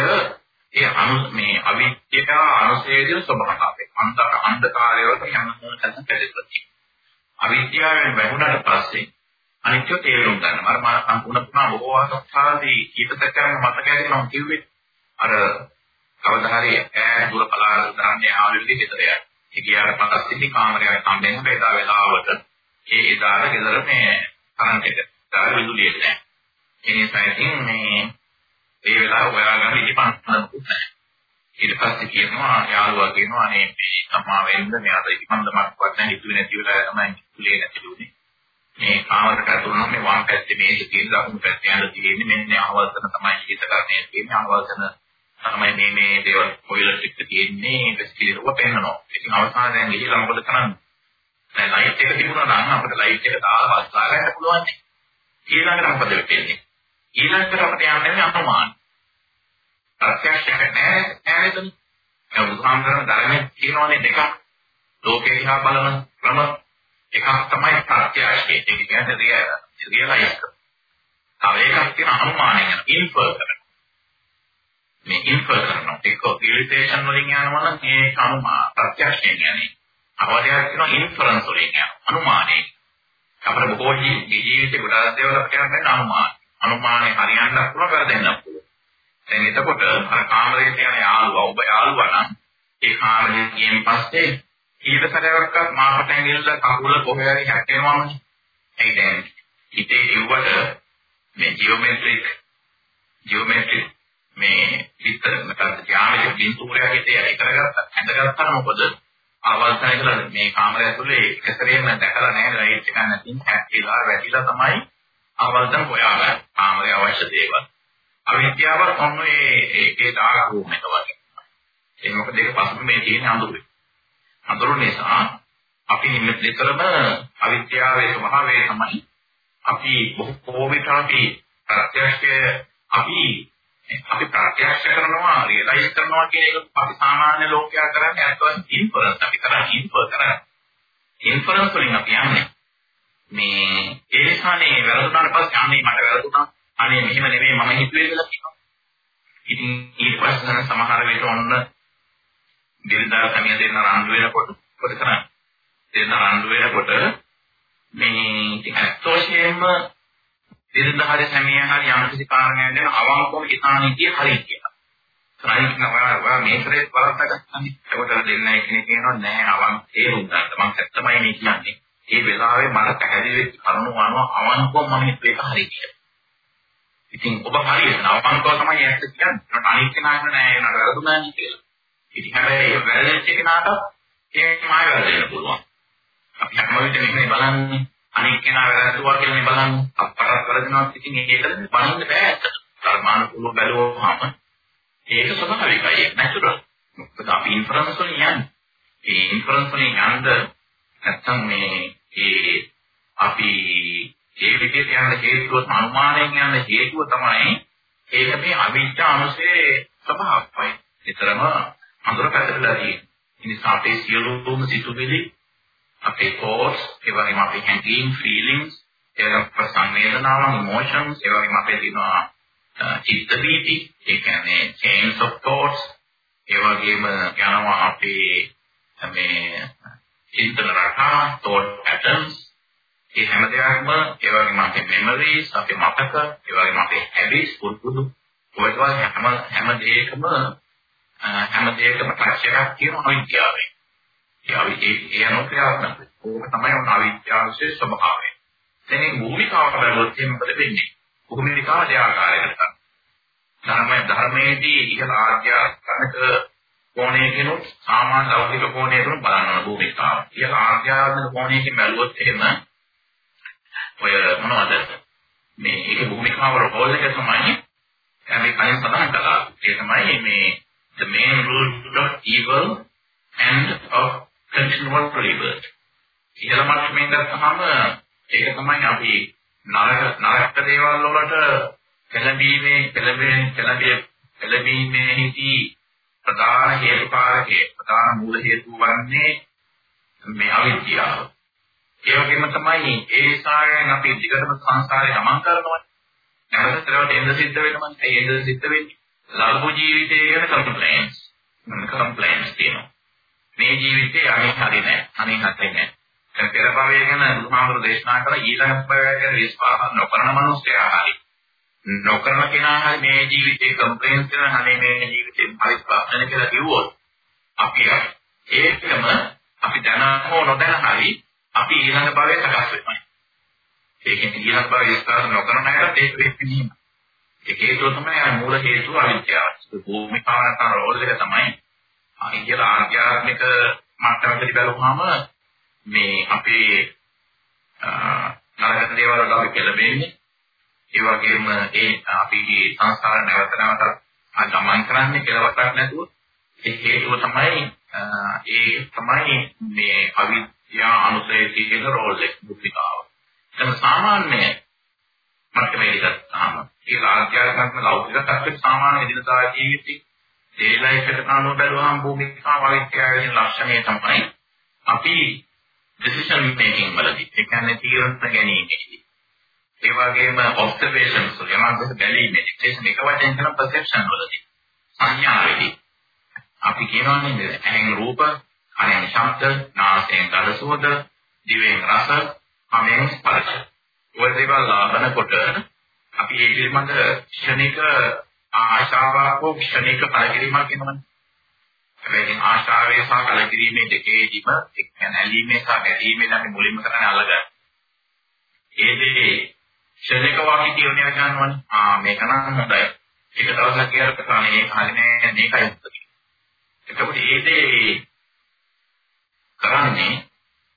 ඒ අනු මේ අවිද්‍යාව අනුසේධන ස්වභාවය. අන්තක අන්ධකාරය වලට යන මොන තැන පැදෙන්නේ. අවිද්‍යාවෙන් වැහුණාට පස්සේ අනිත්‍ය තේරුම් ගන්න. මම මම සම්පූර්ණ පුනා බොහෝ ආසක්තාදී කීපතකයන් මතක ඇති මම කිව්වේ අර කවදා හරි ඈ දුර පළාත දාන්නේ ආවෙලි ගෙදර යන. ඒ ගියාට පස්සේ ඉතින් කාමරයක් හම්බෙන්න එදා වෙලාවට ඒ එදාට ගෙදර මේ කරන්ට් එක දාලා විදුලිය නැහැ. ඒ නිසා ඉතින් මේ ඒ වෙලාව හොයාගන්න ඉතිපන් නැහැ. ඊට පස්සේ කියනවා යාළුවා කියනවා අනේ මේ සම්මා වෙන්න මේ අද ඉතිපන්දමක්වත් නැහැ හිතුවේ නැති වෙලාව තමයි ඉතුලේ නැතිලුනේ. මේ කාමරට ඇතුළු මේ වම් පැත්තේ මේක තියෙන දකුණු පැත්තේ යන තියෙන්නේ මෙන්න අවවර්තන තමයි හිතකරණය තියෙන්නේ අවවර්තන තමයි මේ මේ දේවල් කොයිලර් ටික තියෙන්නේ ඉන්ඩස්ට්‍රියල්ව පෙන්නනවා. ඉතින් අවසානයෙන් දැන් ගිහිල්ලා මොකද කරන්නේ? දැන් ලයිට් එක තිබුණා නම් අපිට ලයිට් එක දාලා බස් ගන්න පුළුවන්. ඊළඟට මොකද වෙන්නේ? ඊළඟට අපිට යන්නේ අනුමාන. ප්‍රත්‍යක්ෂයක් නැහැ නේද? ඒ බුදුහාමරණ ධර්මයේ තියෙනවානේ දෙකක්. ලෝකේ දිහා බලන ක්‍රම එකක් තමයි ප්‍රත්‍යක්ෂය. ඒක කියන්නේ රියලයිස් කරන. තව එකක් තියෙන අනුමානය ගැන ඉන්ෆර් කරන. මේ ඉන්ෆර් කරනවා. ඒක ඉරිටේෂන් වලින් යනවා නම් මේ අනුමා ප්‍රත්‍යක්ෂයෙන් යන්නේ. අවධානයක් තියෙනවා ඉන්ෆරන්ස් වලින් යනවා. අනුමානය. අපේ බොහෝ ජීවිතේ ගොඩාක් දේවල් අපිට කරන්න අනුමාන. අනුමානේ හරියන්නත් පුළුවන් වැරදෙන්නත් පුළුවන්. දැන් එතකොට අර කාමරේ තියෙන යාළුවා ඔබ යාළුවා නම් ඒ කාමරේ ගියන් පස්සේ ඊටතරයක්වත් මාකට ඇඟිල්ල කකුල කොහේ හරි හැප්පෙනවමනේ. ඒ දැන් හිතේ ඉව්වට මේ ජියෝමෙට්‍රික් ජියෝමෙට්‍රික් මේ චිත්‍ර නැත්නම් යාමික පින්තූරයක් හිතේ ඇති කරගත්තා. ඇඳගත්තා මොකද අවස්ථාවේ කියලා මේ කාමරය ඇතුලේ එකතරේම දැකලා නැහැ ලයිට් එක නැතිනම් හැප්පිලා වැටිලා තමයි අවස්ථාව හොයාගන්නේ. කාමරේ අවශ්‍ය දේවල්. අවිද්‍යාවත් ඔන්න ඒ ඒ දාග රූම් එක වගේ. ඒ මොකද ඒක පසු මේ තියෙන අඳුරේ. අඳුර නිසා අපි නිතරම අවිද්‍යාවේ ස්වභාවය තමයි අපි බොහෝ විට අපි ප්‍රත්‍යක්ෂ අපි අපි ප්‍රත්‍යක්ෂ කරනවා රියලයිස් කරනවා කියන එක අපි සාමාන්‍ය ලෝකයා කරන්නේ අත්වස් ඉන්ෆරන්ස් අපි කරන්නේ ඉන්ෆර් කරන්නේ ඉන්ෆරන්ස් වලින් අපි යන්නේ මේ ඒ නිසානේ වැරදුනාට පස්සේ අනේ මට වැරදුනා අනේ මෙහෙම නෙමෙයි මම හිතුවේ කියලා කියනවා. ඉතින් ඊට පස්සේ සමහර වෙලට ඔන්න බිරිඳා සමිය දෙන්න රණ්ඩු වෙනකොට මොකද කරන්නේ? දෙන්න රණ්ඩු වෙනකොට මේ ඉතින් අත්ෝෂයෙන්ම බිරිඳා හරි සමිය හරි යම් කිසි කාරණයක් ගැන අවංකවම ඉතාලි කිය හරි කියලා. සයින් නෝවා වා මේ කරේ වරද්දාගත්තනේ. ඒකට දෙන්න එකිනෙක කියනවා නෑ අවංක ඒ උන්දාට මම ඇත්තමයි මේ කියන්නේ. ඒ වෙලාවේ මට පැහැදිලි වෙච්ච කරුණු අනුව අවංකවම මම හිතුවේ ඒක හරි කියලා. ඉතින් ඔබ හරියට නවපන්කව තමයි ඇත්ත කියන්නේ. ඒකට අනිත් කෙනාට නෑ නේද වැරදුනානේ කියලා. ඉතින් හැබැයි ඒ වැරදිච්ච කෙනාට ඒක මාය වැරදෙන්න පුළුවන්. අපි හැම විටම මේකනේ බලන්නේ. අනිත් කෙනා වැරදුවා කියලා නේ බලන්නේ. අපරත් වැරදිනවා ඉතින් ඒකද බලන්න බෑ ඇත්තට. කර්මානුකූලව බැලුවොම ඒක ස්වභාවිකයි නැචරල්. මොකද අපි ඉන්ෆරන්ස් වලින් යන්නේ. ඒ ඉන්ෆරන්ස් වලින් යන්න නැත්තම් මේ ඒ අපි ඒ විදිහට යන හේතුව අනුමානයෙන් යන හේතුව තමයි ඒක මේ අවිද්‍යා අනුසේ ස්වභාවයයි. ඒතරම අඳුර පැත්තලා තියෙන්නේ. ඒ නිසා අපේ සියලුම සිතුවිලි අපේ thoughts, ඒ වගේම අපේ thinking, feelings, ඒ වගේම සංවේදනාවන්, emotions, ඒ වගේම අපේ තියෙනවා චිත්ත වීති, ඒ කියන්නේ chains of thoughts, ඒ වගේම යනවා අපේ මේ චින්තන රටා, thought patterns ඒ හැම දෙයක්ම ඒ වගේම අපේ මෙමරිස්, අපේ මතක, ඒ වගේම අපේ හැබිට්ස් පුරුදු ඔයවා හැම හැම දෙයකම හැම දෙයකම ප්‍රශ්නයක් කියන අවිද්‍යාවයි. ඒ අවිද්‍යාව ඒ අනුක්‍රියාත්මක. ඕක තමයි උන අවිද්‍යාවේ ස්වභාවය. දැන් භූමිකාව බලුවොත් මොකද වෙන්නේ? භූමිකාව දෙආකාරයකට ගන්න. ධර්මයේ ධර්මයේදී ඉහළ ආධ්‍යාත්මික කෝණයකින් සාමාන්‍ය ලෞකික කෝණයකින් බලනවා භූමිකාව. ඉහළ ආධ්‍යාත්මික කෝණයකින් බැලුවොත් එහෙම ඔය මොනවද මේ ඒක භූමිකාව රෝල් එක තමයි අපි කලින් සඳහන් කළා ඒ තමයි මේ the main root of evil and of continual rebirth ඉහළම මට්ටමින් ගත්තහම ඒක තමයි අපි නරක නරක දේවල් වලට පෙළඹීමේ පෙළඹෙන පෙළඹිය පෙළඹීමේදී ප්‍රධාන හේතුකාරකේ ප්‍රධාන මූල හේතුව වන්නේ මේ අවිද්‍යාව ඒ වගේම තමයි ඒ සායයන් අපි දිගටම සංසාරේ ගමන් කරනවා. නැවතතරවට එන්න සිද්ධ වෙනවා. ඒ එන්න සිද්ධ වෙන්නේ ලඝු ජීවිතය ගැන කම්ප්ලයින්ස්. කම්ප්ලයින්ස් තියෙනවා. මේ ජීවිතේ අනේ හරි නෑ. අනේ හරි නෑ. දැන් පෙර භවය ගැන බුදුහාමුදුරු දේශනා කළා ඊළඟ භවය ගැන විශ්වාස නොකරන මිනිස්සයා හරි. නොකරන කෙනා හරි මේ ජීවිතේ කම්ප්ලයින්ස් කරන අනේ මේ ජීවිතේ පරිස්පාදනය කියලා කිව්වොත් අපි ඒකම අපි දැන හෝ නොදැන හරි අපි ඊළඟ භවයේ සකස් වෙනවා. ඒකෙන් ඊළඟ භවයේ විශ්වාස නොකරන අයට ඒක වෙන්නේ ඒක හේතුව තමයි අර මූල හේතුව අවිද්‍යාව. භූමිකාව නැත්නම් රෝල් එක තමයි අයියල ආධ්‍යාත්මික මට්ටමකදී බලුවාම මේ අපේ නරක දේවල් වලට අපි පෙළඹෙන්නේ. ඒ වගේම ඒ අපි සංස්කාර නැවත නැවත ගමන් කරන්නේ කෙලවරක් නැතුව ඒ හේතුව තමයි ඒ තමයි මේ අවිද්‍යා අනුසය කියන රෝල් එක භූමිකාව. එතන සාමාන්‍ය මට්ටමේ ගත්තාම ඒ ආධ්‍යාත්මික ලෞකික තත්ත්වයේ සාමාන්‍ය එදිනදා ජීවිතේ දේලයි එකට අනුව බැලුවාම භූමිකාව අවිද්‍යාවේ ලක්ෂණය තමයි අපි decision making වලදී. ඒ කියන්නේ තීරණ ගැනීමේදී. ඒ වගේම observations වල යමක් බැලීමේදී ඒක එක වචෙන් කරන perception වලදී සංඥාවේදී. අපි කියනවානේ ඇහෙන් රූප කනෙන් ශබ්ද නාසයෙන් ගඳ සුවඳ දිවෙන් රස කනෙන් ස්පර්ශ. ඔය දේවල් ලබනකොට අපි ඒ පිළිබඳ ක්ෂණික ආශාවක් හෝ ක්ෂණික පරිකිරීමක් වෙනවනේ. හැබැයි ආශාවේ සහ කලකිරීමේ දෙකේදීම එක් නැලීමේ සහ ගැලීමේ නම් මුලින්ම කරන්නේ අල්ලගන්න. ඒ දේ ක්ෂණික වාක්‍ය කියවන්නේ ගන්නවනේ. ආ මේක නම් හොඳයි. එක දවසක් කියලා ප්‍රකාශනේ මේ කාලේ මේකයි උත්තර. එතකොට ඒ දේ කරන්නේ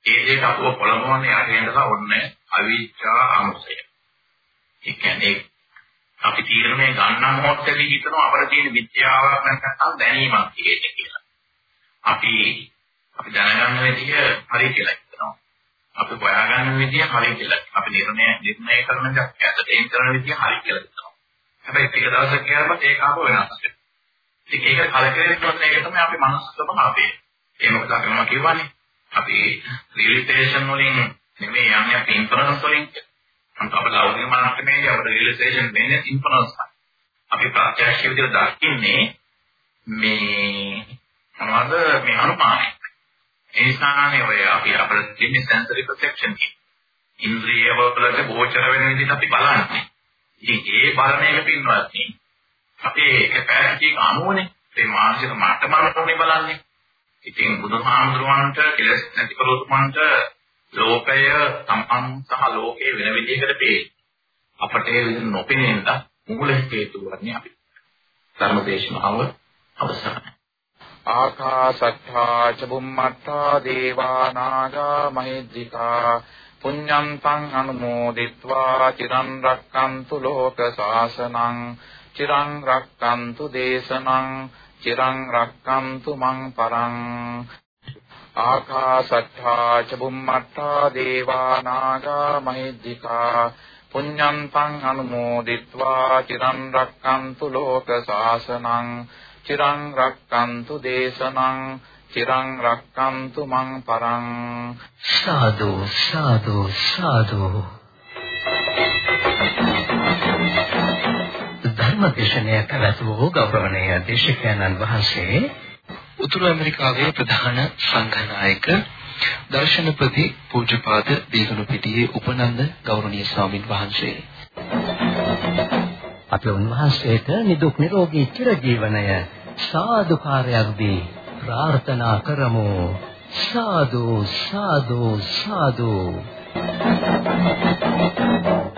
ඒ දේට අපව පොළඹවන්නේ යටින්දලා ඔන්නේ අවිචා අනුසය. ඒ කියන්නේ අපි තීරණය ගන්න මොහොතේදී හිතනවා අපර තියෙන විද්‍යාවක් නැත්නම් දැනීමක් තියෙද කියලා. අපි අපි දැනගන්න විදිහ හරි කියලා හිතනවා. අපි හොයාගන්න විදිහ හරි කියලා. අපි නිර්ණය නිර්ණය කරන දේ ඇත්තට කරන විදිහ හරි කියලා හිතනවා. හැබැයි ටික දවසක් ගියාම ඒක ආපහු වෙනස් වෙනවා. ඉතින් ඒක කලකිරෙන්න ඕනේ ඒක තමයි අපි මනස ස්වභාවය. ඒ මොකද අපි මොනවා කියවන්නේ? අපි රියලිසේෂන් වලින් නෙමෙයි යන්නේ අපි ඉන්ෆරන්ස් වලින්. අන්ත අපේ ලෞකික මානසිකමේදී අපේ රියලිසේෂන් වෙන්නේ ඉන්ෆරන්ස් එක. අපි ප්‍රත්‍යක්ෂ විදිහට දකින්නේ මේ මොනවද මේ අනුමානය. ඒ නිසානේ ඔය අපි අපිට තියෙන සෙන්සරි පර්සෙප්ෂන් එක. ඉන්ද්‍රිය වලට ගෝචර වෙන විදිහට අපි බලන්නේ. ඉතින් ඒ බලන එක පින්වත් නේ අපේ කැපැසිටි එක අනුවනේ මේ මානසික මට්ටමකට බලන්නේ. ඉතින් බුදුහාමුදුරුවන්ට කෙලස් නැති කළොත්මන්ට ලෝකය තමන් සහ ලෝකේ වෙන විදිහකට පේයි. අපට ඒ විදිහ නොපෙනෙන්න මූල හේතුව වන්නේ අපි. ධර්මදේශනාව අවසන්යි. ආකාශත්තා ච බුම්මත්තා දේවා නාග මහිද්దికා පුඤ්ඤන්තං අනුමෝදිත්වා චිරන් රක්칸තු ලෝක සාසනං චිරන් රක්칸තු දේශනං චිරන් රක්칸තු මං පරං ආකාශත්තා ච බුම්මත්තා දේවා නාග මහිද්దికා පුඤ්ඤන්තං අනුමෝදිත්වා චිරන් රක්칸තු ලෝක සාසනං චිරන් රක්칸තු දේශනං චිරන් රක්칸තු මං පරං සාදු සාදු සාදු ධර්මදේශනය පැවැත් වූ ගෞරවනීය දේශකයන්න් වහන්සේ උතුරු ඇමරිකාවේ ප්‍රධාන සංඝනායක දර්ශනපති පූජ්‍යපාද දීගණුපිටියේ උපනන්ද ගෞරවනීය ස්වාමින් වහන්සේ අපි උන්වහන්සේට නිදුක් නිරෝගී චිරජීවනය සාදුකාරයක් දී ප්‍රාර්ථනා කරමු සාදු සාදු සාදු Thank you.